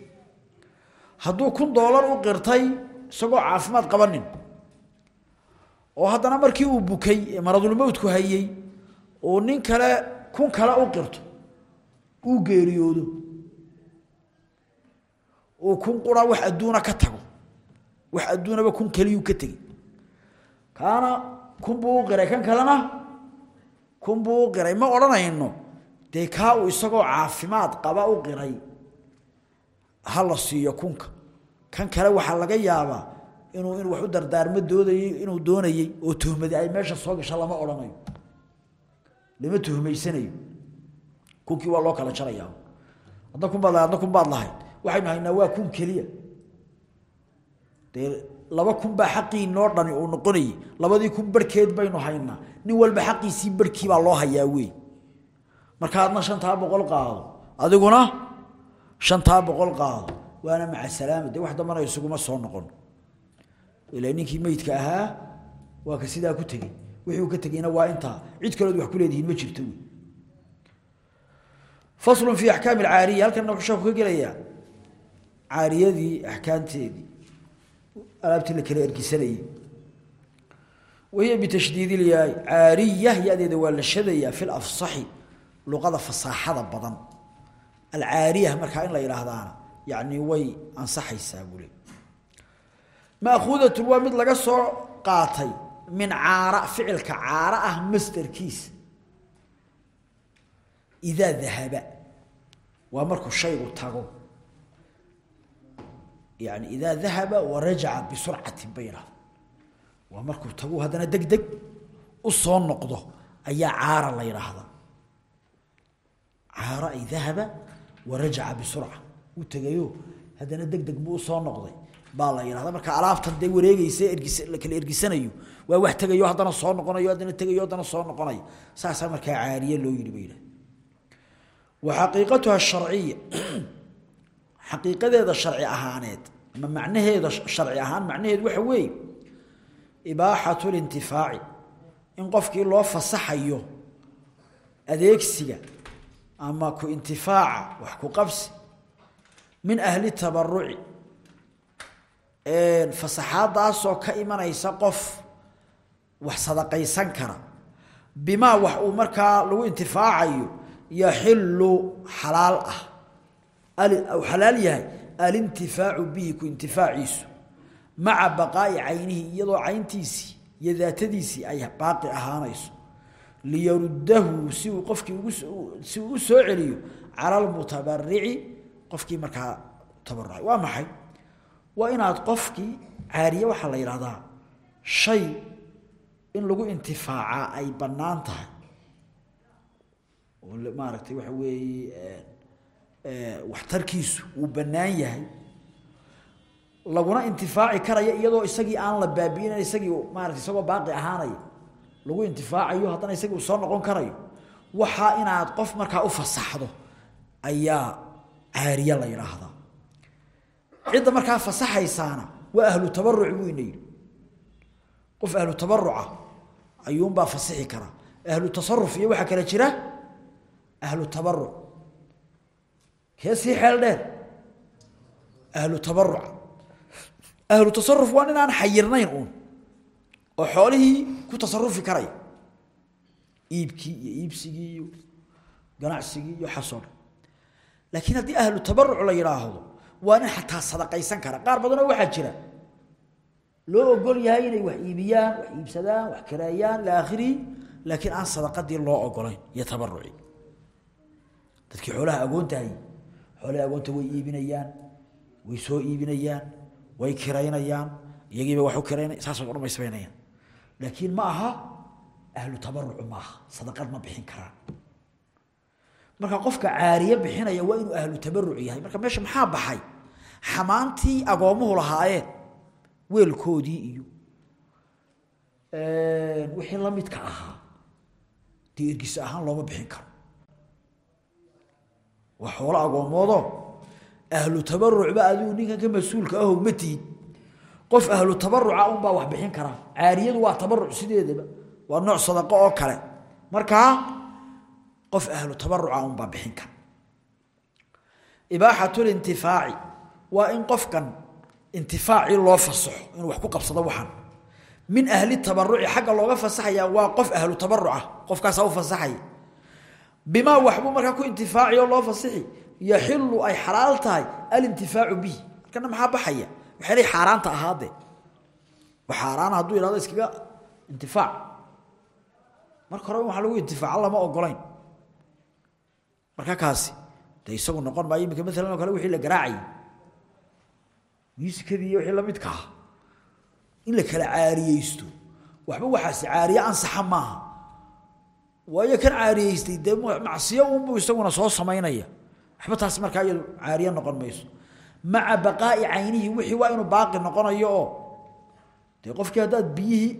Hadduu kun doolar u qirtay isagoo caafimaad qabanin oo haddana markii uu bukay maradulmowtku hayey uu nin kale kun kale u qirto uu geeriyoodo uu kun qura wax adduuna ka tago wax adduunaba kun keliyuu ka tegey kaana kun buu qiray kan kalena kun buu qiray. Ma odhanayno dee kaa uu isagoo caafimaad qaba u qiray? Ha la siiyo kunka. Kan kale waxaa laga yaabaa inuu in wax u dardaarmo doodayey inuu doonayey oo tuhmadi ay meesha soo gasha lama odhanayo lama tuhmaysanayo kunkii waa loo kala jarayaa. Adna kun baad lahay adna kun baad lahayd. Waxaynu haynaa waa kun keliya. Dee laba kun baa xaqii noo dhani uu noqonayey. Labadii kun barhkeed baynu haynaa. Nin walba xaqiisii barhkii baa loo hayaa wey marka shantaa boqol qaado. Adiguna shantaa boqol qaado. Waana maca salaama. Dee wax dambana isuguma soo noqon. Ila ninkii meydka ahaa waa ka sidaa ku tegey wixii ka tegeyna waa intaa cid kalood wax ku leedihiin ma jirto. Wey faslun fii axkaami alcaariya halkan wuxuu sheeku ka gelayaa caariyadii axkaamteedii alaabtii la kala ergisanayey wahiya bitashdiid ilyaay caariya yadeeda waa la shadayaa fi lafsaxi luqada fasaaxada badan. Alcaariya markaa in la yidhaahdaana yacni way ansaxaysaa bule. Maakuudatun waa mid laga soo qaatay min caara ficilka caara ah masderkiisa idaa dahaba waa markuu shaygu tago. Yani idaa dahaba warajaca bisurcati bayna waa markuu tago haddana deg u soo noqdo ayaa caara la yidhaahdaa caara ay dahaba warajaca bisurca. Uu tegayo haddana deg deg buu u soo noqday baa la marka alaabtan dee wareegeysa ergis la kala ergisanayo waa wax tegayo haddana soo noqonayo haddana tegayo haddana soo noqonayo. Saasaa markaa caariye loo yidhi ba wa xaqiiqatuha sharciya *clears throat* xaqiiqadeeda sharci ahaaneed ama macnaheeda sharci ahaan macnaheedu waxa weeye ibaaxatu lintifaaci in qofkii loo fasaxayo adeegsiga ama ku intifaaca wax ku qabsi min ahli tabaruci fasaxaadaasoo ka imanaysa qof wax sadaqaysan kara. Bimaa wax uu markaa lagu intifaacayo yaxilu xalaal ah. Xalaal yahay alintifaacu bihi ku intifaaciisu. Maca baqaa'i caynihi iyadoo cayntiisii iyo daatadiisii ay baaqi ahaanayso. Liyaruddahu si uu qofkii si uu u soo celiyo cala almutabarici qofkii markaa tabarucay waa maxay waa inaad qofkii caariye waxaa la yidhahdaa shay in lagu intifaacaa ay bannaan tahay. Oo maaragtay waxa weeye waxtarkiisu uu bannaan yahay. Laguna intifaaci karaya iyadoo isagii aan la baabi'inayn isagii maarata isagoo baaqi ahaanaya lagu intifaacayo haddana isagii uu soo noqon karayo. Waxaa inaad qof markaa u fasaxdo ayaa caariye la yidhaahdaa cidda markaa fasaxaysaana waa ahlu tabaruc buu ina qof ahlu tabaruca ayuunbaa fasixi karaa ahlu tasaruf iyo waxaa kale jira ahlu tabaruc kee xeel dheer? Ahlu tabaruca ahlu tasaruf waa nin xayirnayn uun oo xoolihii ku tasarufi karaya iibkii iyo iibsigii iyo ganacsigii iyo waxaasoo dhan laakiin haddii ahlu tabaruc la yidhaahdo waa nin xataa sadaqaysan kara. Qaar badanoo waxaa jira. Loo ogol yahay inay wax iibiyaan wax iibsadaan wax kareeyaan ila aakhirihi laakiin aan sadaqadii loo ogolayn iyo tabaruci dadkii xoolaha agoontahay xoolaha agoonta way iibinayaan way soo iibinayaan way kiraynayaan iyagiiba wax u dhan bay samaynayaan laakiin ma aha ahlu tabarucu ma aha. Sadaqad ma bixin karaan. Marka qofka caariye bixinaya waa inuu ahlu tabaruc yahay. Marka meesha maxaa baxay xamaantii agoomuhu lahaayeen weelkoodii iyo wixii la midka ahaa dee ahaan looma bixin karo. Waa xoolo agoomoodoo ahlu tabarucba adigu ninkan ka mas'uulka aho ma tihid. Qof ahlu tabaruca unbaa wax bixin karaa caariyadu waa tabaruc sideedaba waa nooc sadaqo oo kale. Markaa qof ahlu tabaruca unbaa bixin kara. Ibaaxatulintifaaci waa in qofkan intifaacii loo fasaxo inuu wax ku qabsado waxan. Min ahli tabaruci xagga looga fasaxaya waa qof ahlu tabaruca qofkaasaa u fasaxaya bimaa waxbuu markaa ku intifaaci oo loo fasixi yaxilu ay xalaal tahay alintifaacu bihi. Markana maxaa baxaya? Waxaynay xaaraanta ahaadee. Xaaraan hadduu ihahdo iskaga intifaac. Marka hore waxa lagu intifaaco lama ogolayn marka kaasi dee isagu noqon maayo iminka maalan oo kale wixii la garaacayay muusikadii iyo wixii lamidka ah. In la kala caariyeysto. Waxba waxaasi caariye ansaxa maaha. Waayo kan caariyeystay dee macsiyo unbuu isaguna soo samaynaya. Waxba taasi markaa iyadu caariye noqon mayso. Maca baqaa'i caynihi wixii waa inuu baaqi noqonayo oo dee qofkii haddaad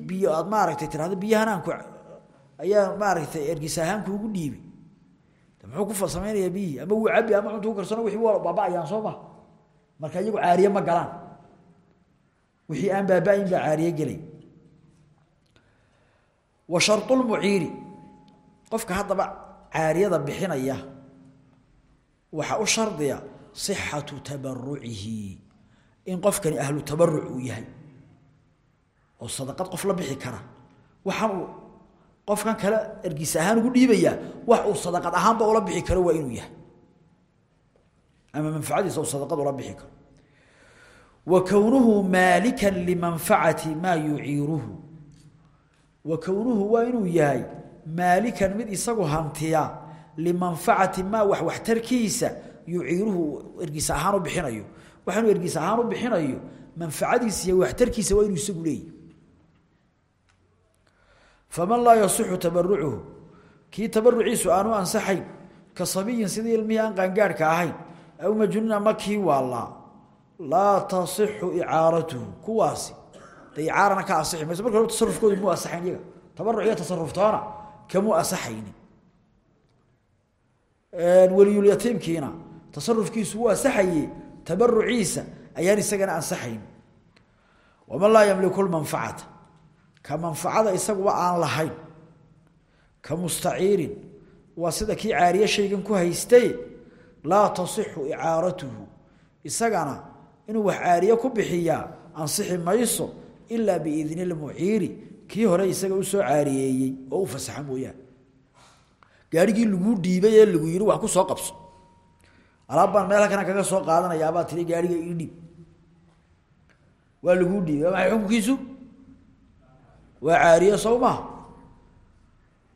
biyo aad maaragtay tirahdo biyahan aan ku ayaa maaragtay ergis ahaan kuugu dhiibay muxuu ku farsamaynayaa biyihii? Ama wuu cabi ama cuntu ku karsano wixii waa baaba'ayaan soo ma marka iyagu caariye ma galaan. Wixii aan baaba'ayn baa caariye gelay. Wa sharطulmuciiri qofka haddaba caariyada bixinaya waxaa u shardiya صixatu tabarucihi in qofkani ahlu tabaruc uu yahay. Oo sadaqad qof la bixi kara. Waxaan qofkan kale ergis ahaan ugu dhiibayaa wax uu sadaqad ahaanba ula bixi karo waa inuu yahay ama manfacadiisa uu sadaqad ula wa kownuhu maalika limanfacati maa yuciiruhu wa kownuhu waa inuu yahay maalikan mid isagu hantiya limanfacati maa wax waxtarkiisa yuciiruhu ergis ahaan u bixinayo waxaanuu ergis ahaan u bixinayo manfacadiisa iyo waxtarkiisa waa inuu isagu leeyahy faman laa yasixu tabarucuhu kii tabaruciisu aanu ansaxayn ka sabiyin sidii ilmihii aan qaangaarhka ahayn aw majnuun ama kii waallaa laa tasixu icaaratuhu kuwaasi. De icaarana ka asixi mayso. Marka hore tasarufkoodu muu asaxayn iyaga. Tabaruc iyo tasaruftoona kamuu asaxaynin weliyulyatiimkiina tasarufkiisu wuu asaxaye ayaan isagana ansaxayn. Waman laa yamliku lmanfacata ka manfacada isaguba aan lahayn. Ka mustaciirin. Waa sida kii caariye shaygan ku haystay laa tasixu icaaratuhu. Isagana inuu wax caariye ku bixiyaa ansixi mayso ilaa biidni lmuciiri kii hore isaga u soo caariyeeyey oo u fasaxa mooyaane. Gaarigii laguu ee lagu yidhi wax ku soo qabso. Alaabbaan meel halkana kaga soo qaadanayaabaa tiri gaariga ii dhiib. Waa laguu dhiibay maxay xukunkiisu? Waa caariye sow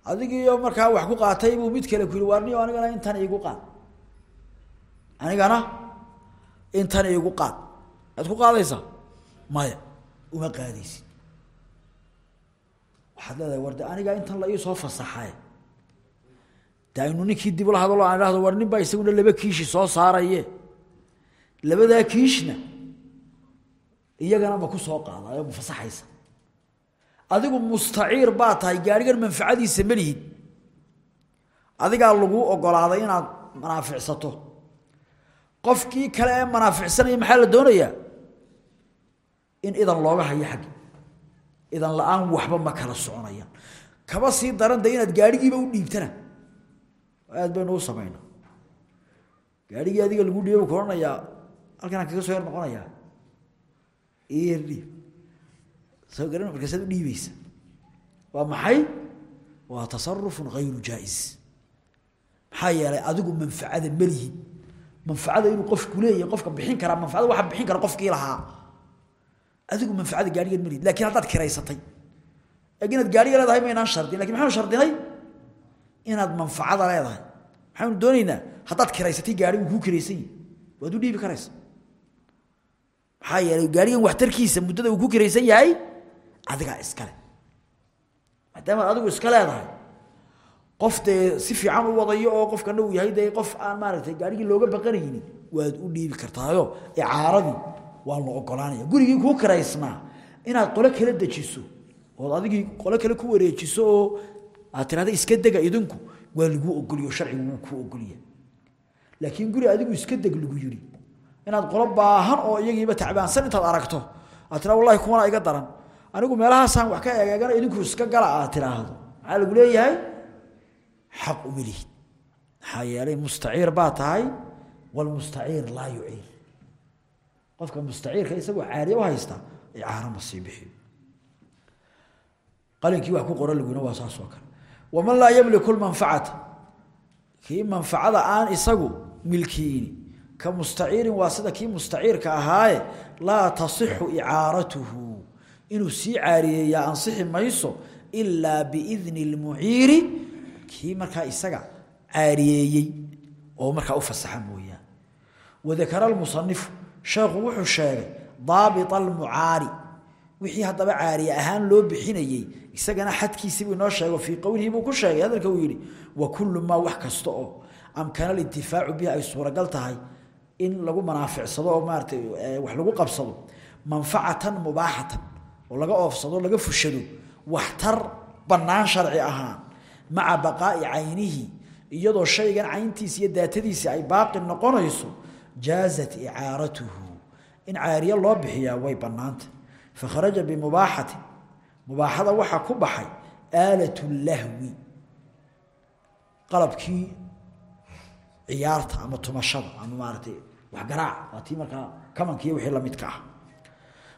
adigiiyo markaa wax ku qaatay buu mid kale ku yihi waar niyo anigana intan iigu qaad anigana intan iigu qaad. Maad ku qaadaysaa maya uma qaadaysid. Waxaad leedahay war de intan la ii soo fasaxay. De aynu ninkii dib ula hadalo aan idhahdo war nin baa isaguna laba kiishi soo saaraye. Labadaa kiishna iyagana ma ku soo qaadayo ma fasaxaysa. Adigu mustaciir baa tahay gaarigan manfacadiisa malihid adigaa laguu ogolaaday inaad manaaficsato qofkii kale ee manaaficsanaya maxaa la doonayaa in idan looga hayo xaggi idan la'aan waxba ma kala soconayaan kaba sii daran de inaad gaarigiiba u dhiibtana. Aad baynu u samayna gaarigii adiga lagu dhiiba ku odhanayaa halkanaan kaga soo yar noqonayaa. Ir dhiib. Soo garan markaasaad u dhiibaysa. Waa maxay? Waa tasarufun hayru jaa-is. Maxaa yeelay adigu manfacada melihi manfacada inuu qofku leeyahay qofka bixin karaa manfacada waxa bixin kara qofkii lahaa. Adigu manfacada gaarigeed melihi laakiin haddaad kiraysatay. Inaad gaariga leedahay maynaan shardin laakiin maxaynu shardinay? Inaad manfacada leedahay. Maxaynu doonaynaa haddaad kiraysatay gaarigu kuu kiraysan waad u dhiibi karaysa. Maxaa yeelay gaarigan waxtarkiisa muddada uu ku kiraysan yahay adigaa iskale maadaamaad adigu iska leedahay qof dee si fiican u wadayo oo qofkana uu yahay dee qof aan maaragtay gaarigii looga baqanaynin waad u dhiibi kartaayo icaaradii waa la ogolaanaya gurigii kuu kiraysnaa inaad qole kala dejiso ood adigii qole kale ku wareejiso oo aad tirahda iska dega idinku waa lagu ogoliyo sharcigu wuu ku ogoliya laakiin guri adigu iska deg lagu yiri inaad qolo baahan oo iyagiiba tacbaansan intaad aragto aad tiraa wallahi kuwana iga daran anigu meelahaasaan wax ka eegeegana idinku iska gala aad tiraahdo maxaa lagu leeyahay xaq uma lihid maxaa yeelay mustaciir baa tahay walmustaciir laa yuciir. Qofka mustaciirka isagoo caariye u haysta icaaro ma sii bixiyo qalinkii wax ku qoran laguna waa saas oo kale. Waman laa yamliku lmanfacata kii manfacada aan isagu milkiini ka mustaciirin waa sida kii mustaciirka ahaaye laa tasixu icaaratuhu. Inuu sii caariyeeyaa mayso ilaa biidni lmuciiri kii markaa isaga caariyeeyey oo markaa u fasaxa mooyaan. Wadakara almusanifu sheekhu wuxuu sheegay daabita almucaari wixii haddaba caariye ahaan loo bixinayey isagana xadkiisiibuu inoo sheego fii qowlihi buu ku sheegay hadalka uu yidhi wa kullu maa wax kasta oo amkana alintifaacu bihi ay suuragal tahay in lagu manaaficsado oo maaratay wax lagu qabsado manfacatan mubaaxatan oo laga oofsado laga fushado waxtar bannaan sharci ahaan maca baqaa'i caynihi iyadoo shaygan cayntiisi iyo daatadiisi ay baaqi noqonayso jaazat icaaratuhu. In caariye loo bixiyaa way bannaantay fakharaja bimubaaxati mubaaxada waxaa ku baxay aalat lahwi. Qalabkii ciyaarta ama tumashada ama maaratay waxgaraac waa tii markaa kamankiiyo wixii lamidka ah.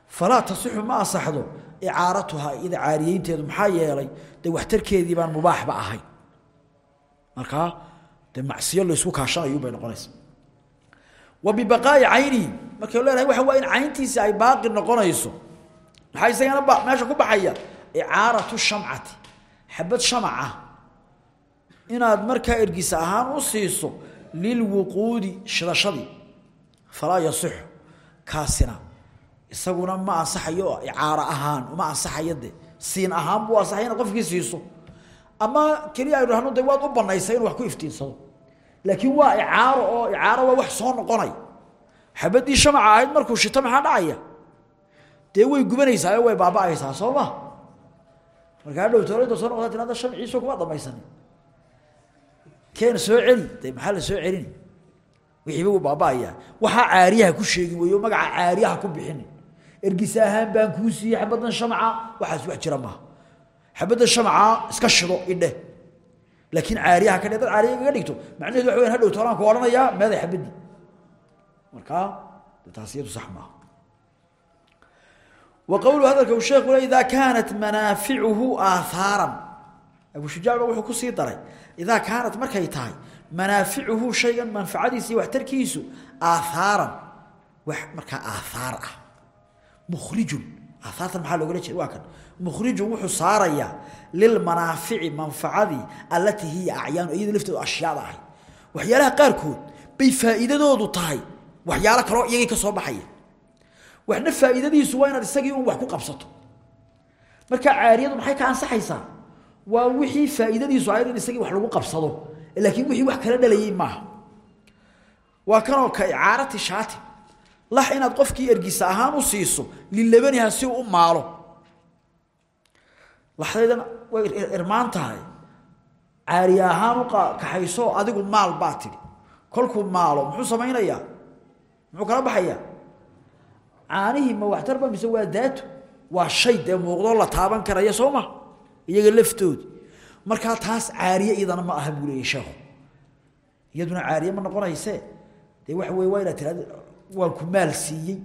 Falaa tasixu ma asaxdo icaaratuhaa iyada caariyeynteedu maxaa yeelay dee waxtarkeedii baan mubaaxba ahayn markaa dee macsiyo laysku kaashanayubay noqonaysa wa bibaqaa'i caynihi markay leenahay waxa waa in cayntiisi ay baaqi noqonayso. Maxaa isagana meesha ku baxaya? Icaaratu shamcati xabad shamaca inaad markaa ergis ahaan u siiso lilwuquudi shidashadii. Falaa yasixu kaasina isaguna ma ansaxayo icaaro ahaan uma ansaxayo siin ahaan buu ansaxay inaad qofkii siiso. Ama keliya aynu dhahno de waad u banaysay inuu wax ku iftiinsado. Laakiin waa icaaro oo icaaro waa wax soo noqonay. Xabadii shamaca ahayd markuu shito maxaa dhacaya? Dee way gubanaysaa way baaba'aysaa soo ma? Markaa dhow toolada soo noqota tirada shamciiso kuma dhamaysanin keen soo celi de maxaa la soo celini wixiiba wuu baaba'ayaa. Waxaa caariyaha ku sheegin weeyo magaca caariyaha ku bixinin ergisa ahaan baan kuu siiyey xabaddan shamca. Waxaas wax jira maaha xabaddan shamca iska shido idhe laakiin caariyaha ka dhe dad caariya kaga dhigto. Macnaheedu waxa weyan hadhow toolaan ku odhanayaa meeday xabaddii markaa de taas iyadu sax maaha وqwlu hadalka u sheekhu le idaa kaanat manaaficuhu aahaaran abu shujaac wuxuu ku sii daray idaa kaanat markay tahay manaaficuhu shaygan manfacadiisa iyo waxtarkiisu aahaaran wax markaa aathaar ah mukhrijun. Aaaartan maxaa loogala jeeda waa kan. Mukhrijun wuxuu saarayaa lilmanaafici manfacadii allatii hiya acyaanu iyado laftoodu ashyaada ahay. Waxyaalaha qaarkood bay faa'iidadoodu tahay. Waxyaalo kaloo iyagii ka soo baxaya. Waxna faa'iidadiisu waa inaad isagii un wax ku qabsato. Marka caariyadu maxay ka ansaxaysaa? Waa wixii faa'iidadiisu ahayd in isagii wax lagu qabsado. Laakiin wixii wax kala dhalayay maaha. Waa kanoo ka icaarati shaati lax inaad qofkii ergisa ahaan u siiso lilabaniha si u maalo. Laxdaydana way irmaan tahay. Caariye ahaan u kaxayso adigu maal baa tidhi. Maalo muxuu samaynayaa? Muxuu kala baxayaa? Caanihii ma waxtarba mise waa daato waa shay dee muuqdoo la taaban karaya soo iyaga laftoodi. Markaa taas caariye iyadana ma aha buu iyaduna caariye ma noqonayse dee waxa wey waa inaad tirahda waan ku maal siiyey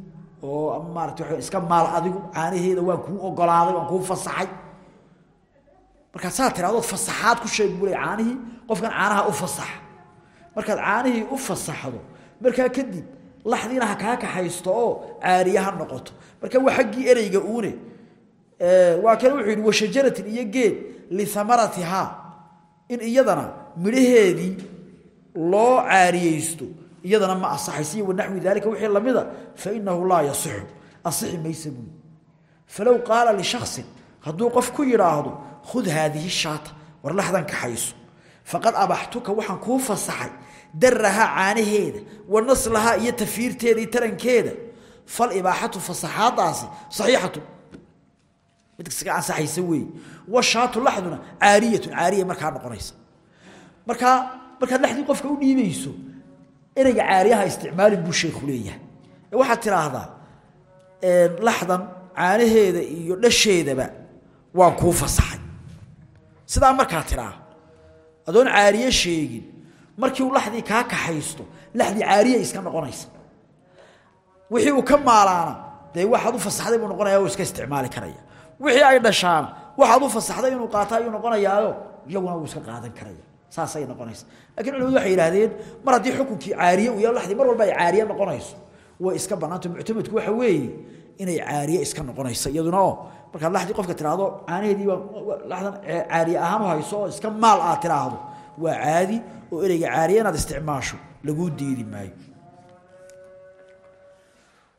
oo maarata waa iska maal adigu caanaheeda waan kuu ogolaaday waan kuu fasaxay. Markaad saa tiradood fasaxaad ku sheeg buu leey caanihii qofkan caanaha u fasax. Markaad caanihii u fasaxdo markaa kadib laxdiina ha kaa kaxaysto oo caariye ha noqoto. Marka waa xaggii ereyga uune waa kale wuxuu yidhi washajaratin iyo geed liamaratihaa in iyadana midhaheedii loo caariyeysto iyadana ma asaxaysa iyo wanaxwi daalika wixii lamida fainahu laa yasixu. Asixi maysa buuli falow qaala lishaksin hadduu qof ku yidhaahdo khud haadihi shaata war laxdan kaxayso faqad abaxtuka waxaan kuu fasaxay darahaa caanaheeda wa naslahaa iyo tafiirteeda tarankeeda. Fal ibaaxatu fasaxaadaasi saxiixatu. Mid iska ansaxaysa weeye. Washaatu laxduna caariyatun caariya markaa noqonaysa. Markaa markaad laxdii qofka u dhiibayso ereyga caariyaha isticmaalin buu sheekhu leeyahay. Ee waxaad tidhaahdaa laxdan caanaheeda iyo dhasheedaba waan kuu fasaxay. Sidaa markaa tidhaa adoon caariye sheegin markii uu laxdii kaa kaxaysto laxdii caariya iska noqonaysa. Wixii uu ka maalaana dee waxaad u fasaxday buu noqonaya oo iska isticmaali karaya. Wixii ay dhashaan waxaad u fasaxday inuu qaato ayuu noqonayaayo iyaguna wuu iska qaadan karaya saasay noqonaysa. Lakin culimadu waxay yidhaahdeen mar haddii xukunkii caariye uu yaho laxdii mar walba ay caariye noqonayso. Way iska bannaanta muctamadku waxa weeye inay caariye iska noqonayso iyaduna oo markaad laxdii qofka tiraahdo caanaheedii baa laxdan caariye ahaan u hayso oo iska maal aad tiraahdo waa caadi oo ereyga caariye inaad isticmaasho laguu diidi maayo.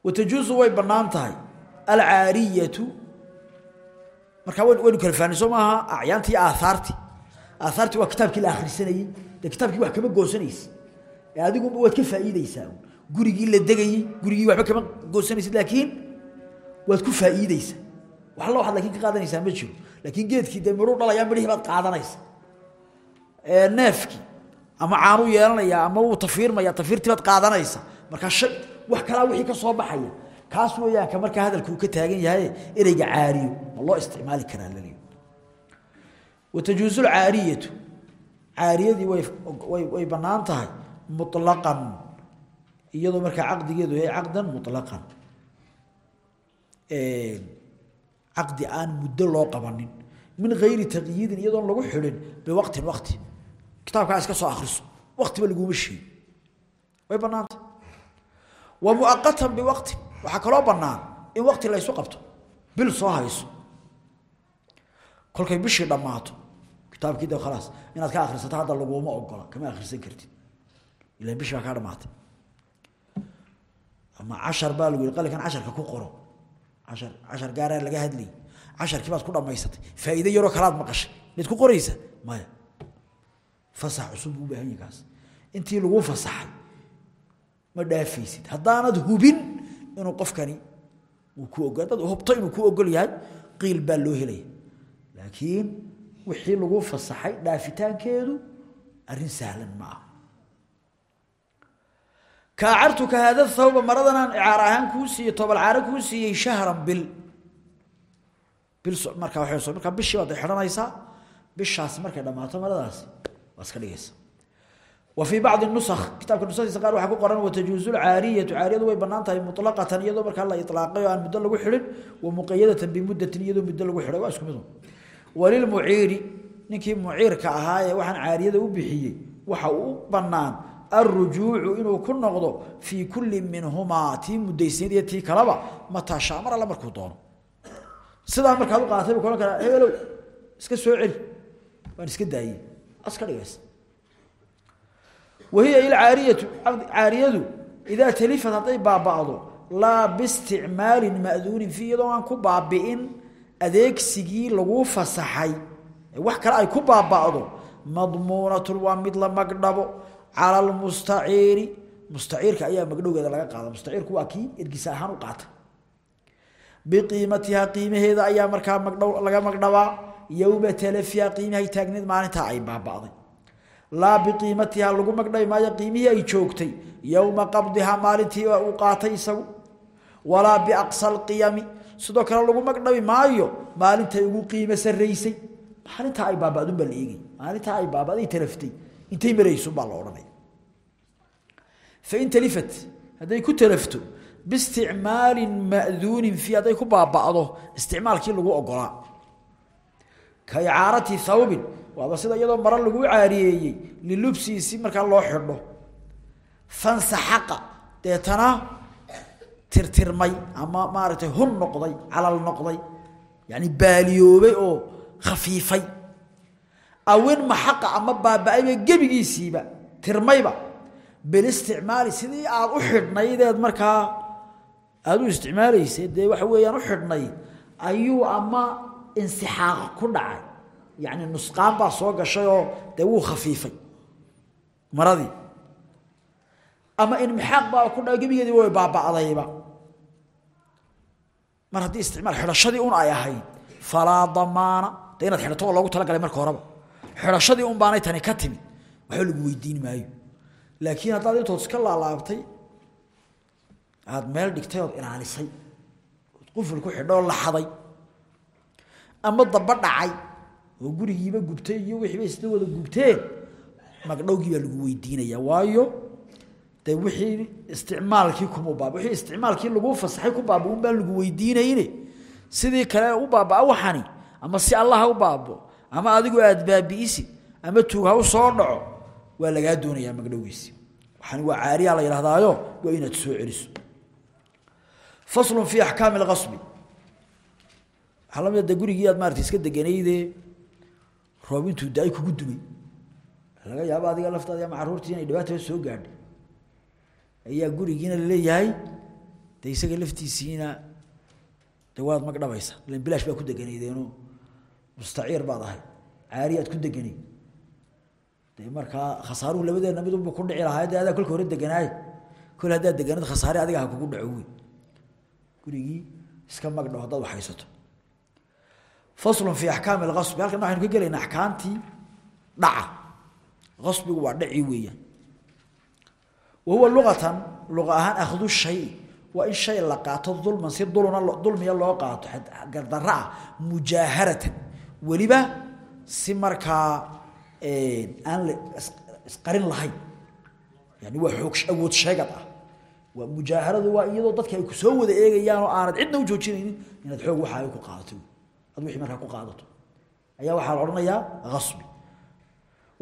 Watajuusu way bannaan tahay. Alcaariyatu markaa waynu kala fahnay soo maaha acyaantii aahaartii aahaartii waa kitaabkii la akhrisanayey dee kitaabkii wax kama goosanaysa. Ee adiguba waad ka faa'iideysaa gurigii la degayey gurigii waxba kama goosanaysid laakiin waad ku faa'iideysaa wax alla waxaad laakiin ka qaadanaysaa ma jiro. Laakiin geedkii dee midhuu dhalayaa midhihii baad qaadanaysa neefkii ama caanuu yeelanaya ama wuu tafiirmaya tafiirtii baad qaadanaysa markaa shay wax kalaa wixii ka soo baxaya. Kaas weeyaan ka markaa hadalku uu ka taagan yahay ereyga caariyo. Ma loo isticmaali karaa la leeyahay watajuusu lcaariyatu caariyadii way bannaan tahay muطlaqan iyadoo markaa caqdigeedu yahay caqdan muطlaqan caqdi aan muddo loo qabanin. Min gayri taqyiidin iyadoon lagu xidhin biwaqtin waqti. Kitaabkaa iska soo akriso waqtiba laguma sheegi way bannaantah wa muaqatan biwaqtin. Waxaa kaloo bannaan in waqti laysu qabto. Bil soo hayso. Kolkay bishii dhammaato kitaabkii de khalaas inaad ka akhrisato hadda laguma ogola kama akhrisan kartid. Ilan bishii baa dhamaatay ama cashar baa lagu yihi qalinkan casharka ku qoro. Cashar cashar gaaraa laga hadlayay casharkii baad ku dhammaysatay. Faa'iide yaroo kalaad maqashay. Mid ku qoraysa? Maya. Fasax cusub u baahan yahay intii lagu fasaxay ma dhaafaysid. Haddaanad hubin inuu qofkani uu ku ogol dad inuu ku ogol yahay qiil baa loo helaya. Laakiin wixii lagu fasaxay dhaafitaankeedu arrin sahlan ma aha. Kaacartuka haada thawba maradanaan icaar ahaan kuu siiyey tobal caaro kuu siiyey shahran bil. Bil markaa waxay soo markaa bishii baad xidhanaysaa bishaasi markay dhammaato maradaasi waa iska dhigaysa. Wa fii bacdi nusakh kitaabka nusakhiisa qaar waxaa ku qoran watajuuzu lcaariyatu caariyadu way bannaan tahay mutlaqatan iyadoo markaa la itlaaqay oo aan muddo lagu xidhin wa muqayadatan bimuddatin iyadoo muddo walilmuciiri ninkii muciirka ahaa ee waxaan caariyada u bixiyey waxa u bannaan alrujuucu inuu ku noqdo fii kulli minhumaa tii tii kaleba mataa shaa mar alle markuu doono. Sidaa markaad u qaatay buu kolan karaa hebelow iska soo celi waan iska daayey aska dhigaysa. Wahiya ilcaariyatu caariyadu idaa talifat hadday baaba'do laa biisticmaalin ma'duunin fii iyadoo aan ku baabi'in adeegsigii lagu fasaxay. Wax kale ay ku baaba'do. Madmuunatun waa mid la magdhabo cala almustaciiri mustaciirka ayaa magdhowgeeda laga qaada. Mustaciirku waa kii ergisa ahaan u qaata biqiimatihaa qiimaheeda ayaa markaa magdhow laga magdhabaa. Yowma talafiha qiimahay taagneed maalintaa ay baaba'day. Laa biqiimatihaa lagu magdhabi maayo qiimihii ay joogtay. Yowma qabdihaa maalintii uu qaatay isagu. Walaa biaqsa alqiyami sidoo kale lagu magdhabi maayo maalintay ugu qiimo saraysay maalintaa ay baaba'dun baa la eegay. Maalintaa ay baaba'day talaftay intay maraysun baa la odhanaya. Fain talifat hadday ku talafto biisticmaalin ma'duunin fii hadday ku baaba'do isticmaalkii lagu ogolaa. Ka icaarati thawbin waaba sida iyadoo maro lagu caariyeeyey lilubsiisi markaa loo xidho. Fansaxaqa deetana tirtirmay ama maaragtay hun noqday calal noqday yani baaliyoobay oo khafiifay. Awin maxaqa ama baaba-ayba gebigiisiiba tirmayba. Bilisticmaali sidii aada u xidhnaydeed markaa aada u isticmaalaysay dee waxa weeyaan u xidhnay ayuu ama insixaaq ku dhacay. Yacni nusqaan baa soo gashay oo dee wuu khafiifay. Maradii. Ama inmixaaq baa ku dhacay gebigeediiba way baaba'dayba mar haddii isticmaal xidhashadii un ay ahayd falaa damaana. De inaad xidhato oo loogu talagalay marka horeba. Xidhashadii un baanay tani ka timi waxba lagu weydiin maayo. Laakiin haddaad intood iska laalaabtay aada meel dhigtay ood ilaalisay ood quful ku xidho oo laxaday ama daba dhacay oo gurigiiba gubtay iyo wixiiba isla wada gubteen magdhowgii baa lagu weydiinaya waayo de wixii isticmaalkii kuma baab wixii isticmaalkii lagu fasaxay ku baaba un baan lagu weydiinayne sidii kale u baabaa waxani ama si allah u baabo ama adigu aad baabi'isid ama tuug u soo dhaco waa lagaa doonayaa magdhowgiisi. Waxani waa caariyaa la yidhahdaayo waa inaad soo celiso. Faslun fii axkaami alqasbi waxaa la mid a gurigii aad maarata iska deganayde roob intuu kugu dumay laga yaabo adiga laftaadi ama caruurtii inay soo gaadhay ayaa gurigiina la leeyahay de isaga laftiisiina de waad magdhabaysa ilan bilaash baa ku deganaydeeno mustaciir baad ahay. Caari aad ku deganay de markaa khasaaruhu labadeena midunba ku dhici lahaa de adaa kolka hore deganaayo kol haddaad deganad khasaare adiga ha kugu dhaco wey gurigii iska magdhaw haddaad wax haysato. Faslun fii axkaami alqasbi halkan waxaynu ka gelaynaa axkaamtii dhaca. Qasbigu waa dhaci weeyaan wa huwa luqatan luqa ahaan akhdu shay waa in shay la qaato dulman si dulmiya loo qaato gardarro ah mujaaharatan weliba si markaa aan isqarin lahayn yani waa xoog awood sheegad ah waa mujaaharadu waa iyadoo dadka ay ku soo wada eegayaan oo aanad cidna u joojinaynin inaad xoog waxa ay ku qaadato ad wixii markaa ku qaadato ayaa waxaa la odhanayaa qasbi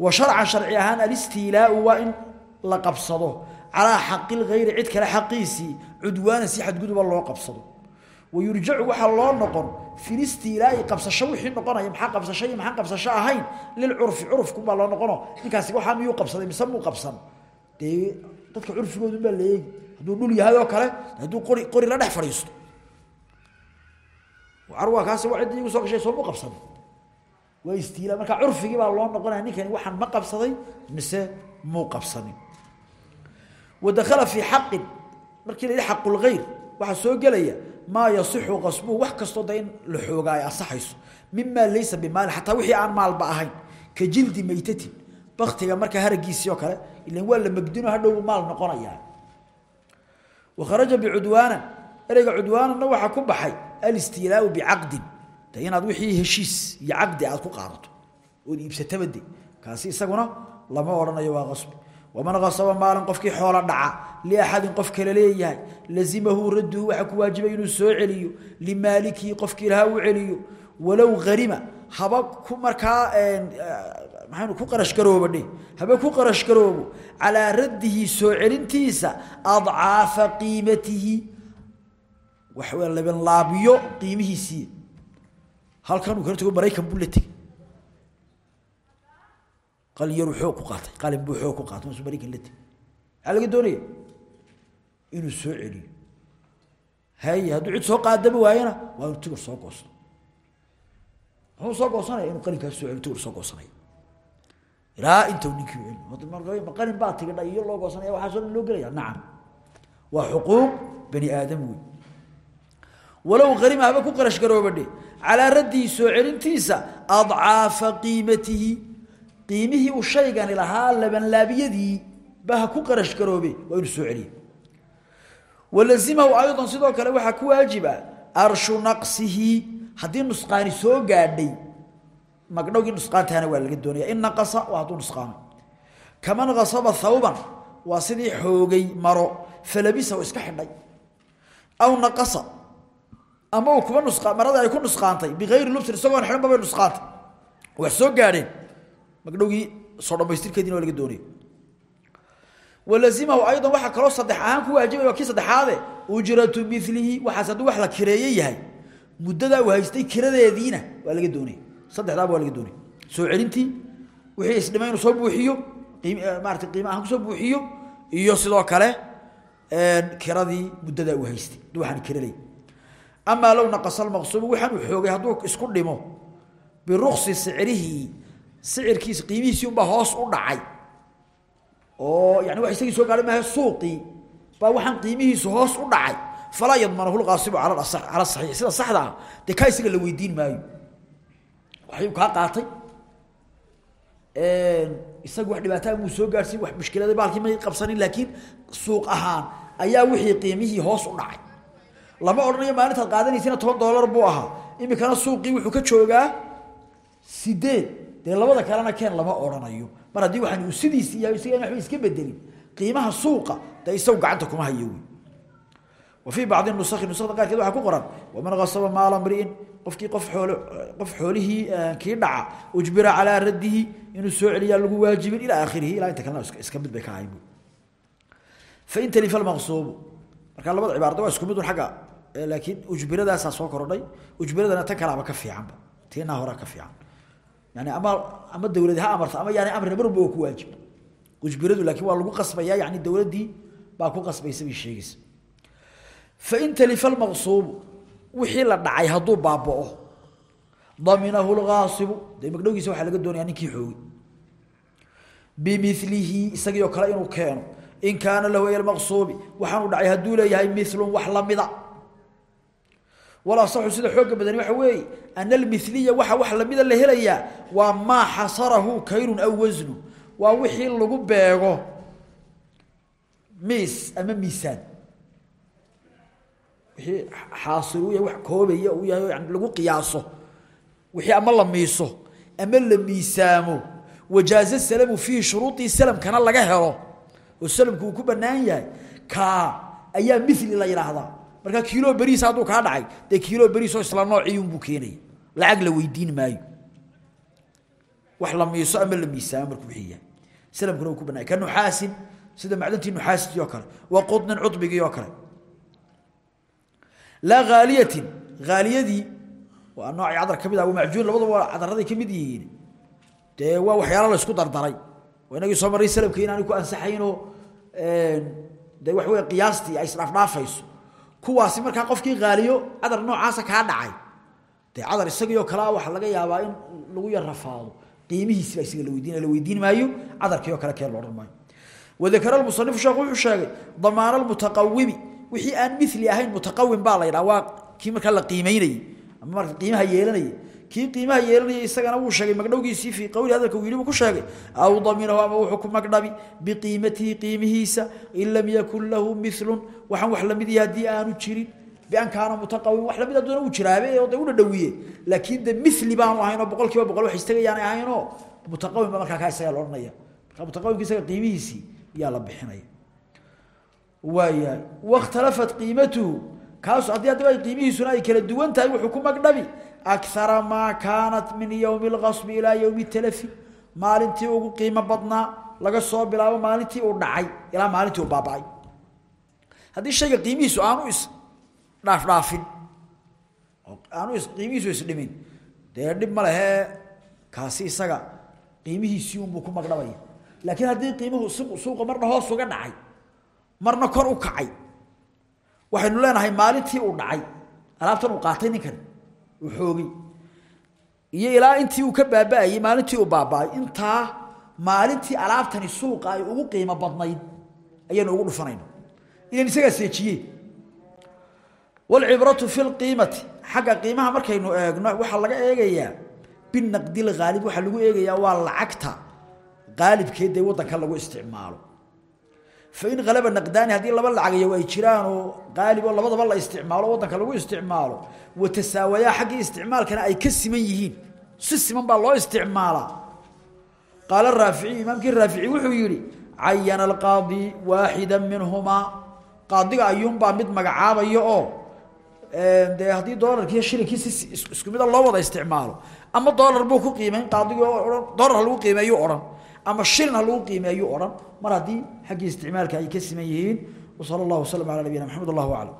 wa sharcan sharci ahaan alistiilaau waa in la qabsado calaa xaqi lgayri cid kale xaqiisii cudwaanan si xadguduba loo qabsado. Wa yurjacu waxaa loo noqon filistiilaa'i qabsasho wixii noqonaya maxaa qabsasho iyo qabsasho ahayn? Lilcurfi curufkunbaa loo noqono. Ninkaasi waxaa miyuu qabsaday mise muu qabsan? Dee dadka curfigoodu baa la eegi dhul yahay oo kale hadduu qori qori la dhex fadhiisto. Carwaa kaasi waa ciddii soo gashay soo mu qabsaday waa istiila. Marka curfigii baa loo noqonaya ninkani waxaan ma qabsaday mise muu qabsanin wadakhala fii xaqin. Markii la yidhi xaqulgayr waxaa soo gelaya maa yasixu qasbuhu wax kastoo da in la xoogaa ay asaxayso mimaa laysa bimaali xataa wixii aan maalba ahayn ka jildi maytatin. Baktiga markaa haragiisii oo kale ilan waa la magdino hadhow maal noqonayaa wa kharaja bicudwaanan ereyga cudwaananna waxaa ku baxay alistiilaau bicaqdin de inaad wixii heshiis iyo caqdi aad ku qaadato ood iibsataba de kaasi isaguna lama odhanayo waa qasbi waman qasaba maalan qofkii xoolo dhaca liaxadin qof kale leeyahay lazimahu radduhu waxaa ku waajibay inuu soo celiyo limaalikihi qofkii lahaa u celiyo walow harima haba ku markaa maxaynu ku qarashgarooba dheh haba ku qarashgaroobo calaa raddihi soo celintiisa adcaafa qiimatihi waxawey labanlaabyo qiimihiisii. Halkan uu kala tago maraykan buu la tegey qalin yaruu xoog ku qaatay qalin buu xoog ku qaatay masuu maraykan la tegey maxaa laga doonaya inuu soo celiyo haye hadduu cid soo qaadaba waayana waa inuu tigir soo goosto muxuu soo goosanaya inuu qalinkaas soo celiyo tigir soo goosanaya ilaa inta ninkii celi ma qalin baa tigidha iyo loo goosanaya waxaasoo dhan loo gelaya nacam waa xuquuq bani aadam wey walow harima haba ku qarash garoobadhe calaa raddihi soo celintiisa adcaafa qiimatihi qiimihii uu shaygani lahaa labanlaabiyadii ba ku qarash garoobe waa inuu soo celiya walazimahu aydan sidoo kale waxaa ku waajiba arshu naqsihi haddii nusqaani soo gaadhay magdhowgii nusqaantaana waa laga doonaya in naqasa waa hadduu nusqaano. Kaman kasaba thawban waa sidii xoogay maro falabisa oo iska xidhay. Aw naqasa ama uu kuba nusqa marada ay ku nusqaantay bikayri lubsin isagoon xidhan babay nusqaantay. Wax soo gaadheen magdhowgii soo dhammaystirkeediina waa laga doonaya walazimahu aydan waxaa kaloo saddex ahaan ku waajibay waa kii saddexaade. Ujratu milihi waxaas hadduu wax la kireeye yahay. Muddadaa uu haystay kiradeediina waa laga doonaya saddexdaaba waa laga doonaya soo celintii wixii isdhimay inuu soo buuxiyo maarata qiima ahaan ku soo buuxiyo iyo sidoo kale kiradii muddadaa uu haystay. Waxaan kiralay. Amaa low naqasa almaqsuubu waxaan uu xoogay hadduu isku dhimo biruksi sicrihi sicirkiisa qiimihiisii unbaa hoos u dhacay. Oo yani wax isagii soo gaadhay maaha suuqii. Baa waxaan qiimihiisu hoos u dhacay. Falaa yadmanahu lqaasibu cala cala saxiix. Sida saxda ah dee kaa isaga la weydiin maayo. Waxyuu kaa qaatay. Isaga wax dhibaataa muu soo gaadhsiin wax mushkilada baalkii may qabsanin laakiin suuq ahaan ayaa wixii qiimihii hoos u dhacay. Lama odhanayo maalintaad qaadanaysina toban dollar buu ahaa. Imikana suuqii wuxuu ka joogaa sideed dee labada kalena keen lama odhanayo. Mar haddii waxaan uu sidiisi yahay isaga waxba iska bedelin qiimaha suuqa dee isagu gacanta kuma hayo wey wa fii bacdi nusakhi nusakda qaarkeed waxaa ku qoran waman kasaba maala mri'in qofkii qof xool qof xoolihii kii dhaca ujbira calaa raddihi inuu soo celiyaa lagu waajibin ilaa aakhirihi ilaa inta kalena iska mid bay ka ahayn fain talifa lmaqsuubu markaa labada cibaarada waa isku mid un agga laakiin ujbiradaasaa soo kordhay ujbiradana tan kalaaba ka fiicanba tiinaa horaa ka fiican yani ama ama dawladi ha amarta ama yaani amrina marba waa ku waajib ujbiradu laakiin waa lagu qasbayaa yani dawladdii baa ku qasbaysa bay sheegaysa fain talifa lmaqsuubu wixii la dhacay hadduu baaba'o daminahu lgaasibu dee magdhowgiisa waxaa laga doonayaa ninkii xoogay bimilihi isagiioo kale inuu keeno. In kaana lahu y maqsuubi waxaanu dhacay hadduu leeyahay milun wax lamida walasaxu sida xooga badani waxa weeye ana almiliya waxa wax lamida la helayaa waa maa xasarahu kayrun aw wasnu waa wixii lagu beego miis ama miisaan. Wixii xaasil u yahay wax koobaya uu yahay yani lagu qiyaaso. Wixii ama la miiso ama la miisaamo. Wajaaza salamu fiihi shuruudii salamkana laga helo. Oo salamku ku banaan yahay. Ayaa mili la yidhaahdaa markaa kiilo beriis hadduu kaa dhacay dee kiilo beriisoo isla noociiunbuu keenaya lacag la weydiin maayo. Wax la miiso ama la miisaamo markuu wixii yahay salamkuna uu ku banaan ka nuxaasin sida macdantii nuxaastii oo kale wa qudnin cudbigii oo kale. Laa haaliyatin haaliyadii waa noocii cadar ka mid ah macjuun labadaba waa cadaraday ka mid yihiin. Dee waa waxyaalo la isku dardaray. Waa inagii soo marray salamka inaanay ku ansaxaynoo dee waxa wey qiyaastii ay isdhaafdhaafayso kuwaasi markaa qofkii haaliyo cadar noocaasa kaa dhacay. Dee cadar isagii oo kalea waxa laga yaabaa in lagu yar rafaado. Qiimihiisi baa isaga la weydiinaya la weydiin maayo cadarkii oo kale keen la odhan maayo. Wadakara lmusanifu sheekhu wuxuu sheegay damaana almutaqawimi. Wixii aan mili ahayn mutaqawim baa la yidhaha waa kii markaa la qiimeynayey ama marka qiimaha yeelanayay kii qiimaha yeelanayay isagana wuu sheegay magdhowgiisii fii qowli hadalka buu ku sheegay aw daminahu ama wuxuu ku magdhabi biqiimatihi qiimihiisa in lam yakun lahu milun waxaan wax la mid yahay haddii aanu jirin bian kaana mutaqawim wax la mid adoona uu jiraabe oo de u dhadhawiye laakiin de mili baanu ahayn oo boqol kiiba boqol wax istagayaanay ahaynoo mutaqawim ba markaa kaa isaga la odhanaya. Marka mutaqawimka isaga qiimihiisii yaa la bixinaya. Waayahay wakhtalafat qiimatuhu. Kaasu haddii haddaba qiimihiisuna ay kala duwan tahay wuxuu ku magdhabi akara maa kaanat min yowmi اlqasbi ilaa yowmi talafi maalintii ugu qiimo badnaa laga soo bilaabo maalintii uu dhacay ilaa maalintii uu baaba'ay haddii shayga qiimihiisu aanu is dhaafdhaafin aanu is qiimihiisu isdhimin dee dhib ma lehee kaasi isaga qiimihiisii unbuu ku magdhabaya laakiin haddii qiimuhu suuqa marna hoos uga dhacay marna kor u kacay waxaynu leenahay maalintii uu dhacay alaabtan uu qaatay ninkan uu xoogay iyo ilaa intii uu ka baaba'ayey maalintii uu baaba'ay intaa maalintii alaabtani suuqa ay ugu qiimo badnayd ayaynu ugu dhufanayna inan isagaa seejiyeen walcibratu fi lqiimati xagga qiimaha markaynu eegno waxaa laga eegayaa binaqdi lhaalib waxaa lagu eegayaa waa lacagta qaalibkeed dee waddanka lagu isticmaalo fain halaba naqdaani haddii laba lacagayo ay jiraan oo qaalib oo labadaba la isticmaalo waddanka lagu isticmaalo watasaawayaa xaggii isticmaalkana ay ka siman yihiin si siman baa loo isticmaalaa qaala raafici imaamkii raafici wuxuu yidhi cayana alqaadi waaxida minhumaa qaadiga ayuunbaa mid magacaabaya oo dee haddii doolarkiiyo shilinkii si isku mida loo wada isticmaalo ama doolar buu ku qiimeyn qaadigii oo odhan doolar ha lagu qiimeeyu odhan ama shilin ha lagu qiimeeyu odhan mar haddii xaggii isticmaalka ay ka siman yihiin wsala allahu waslm ala nabiyina maxamed allahu aclam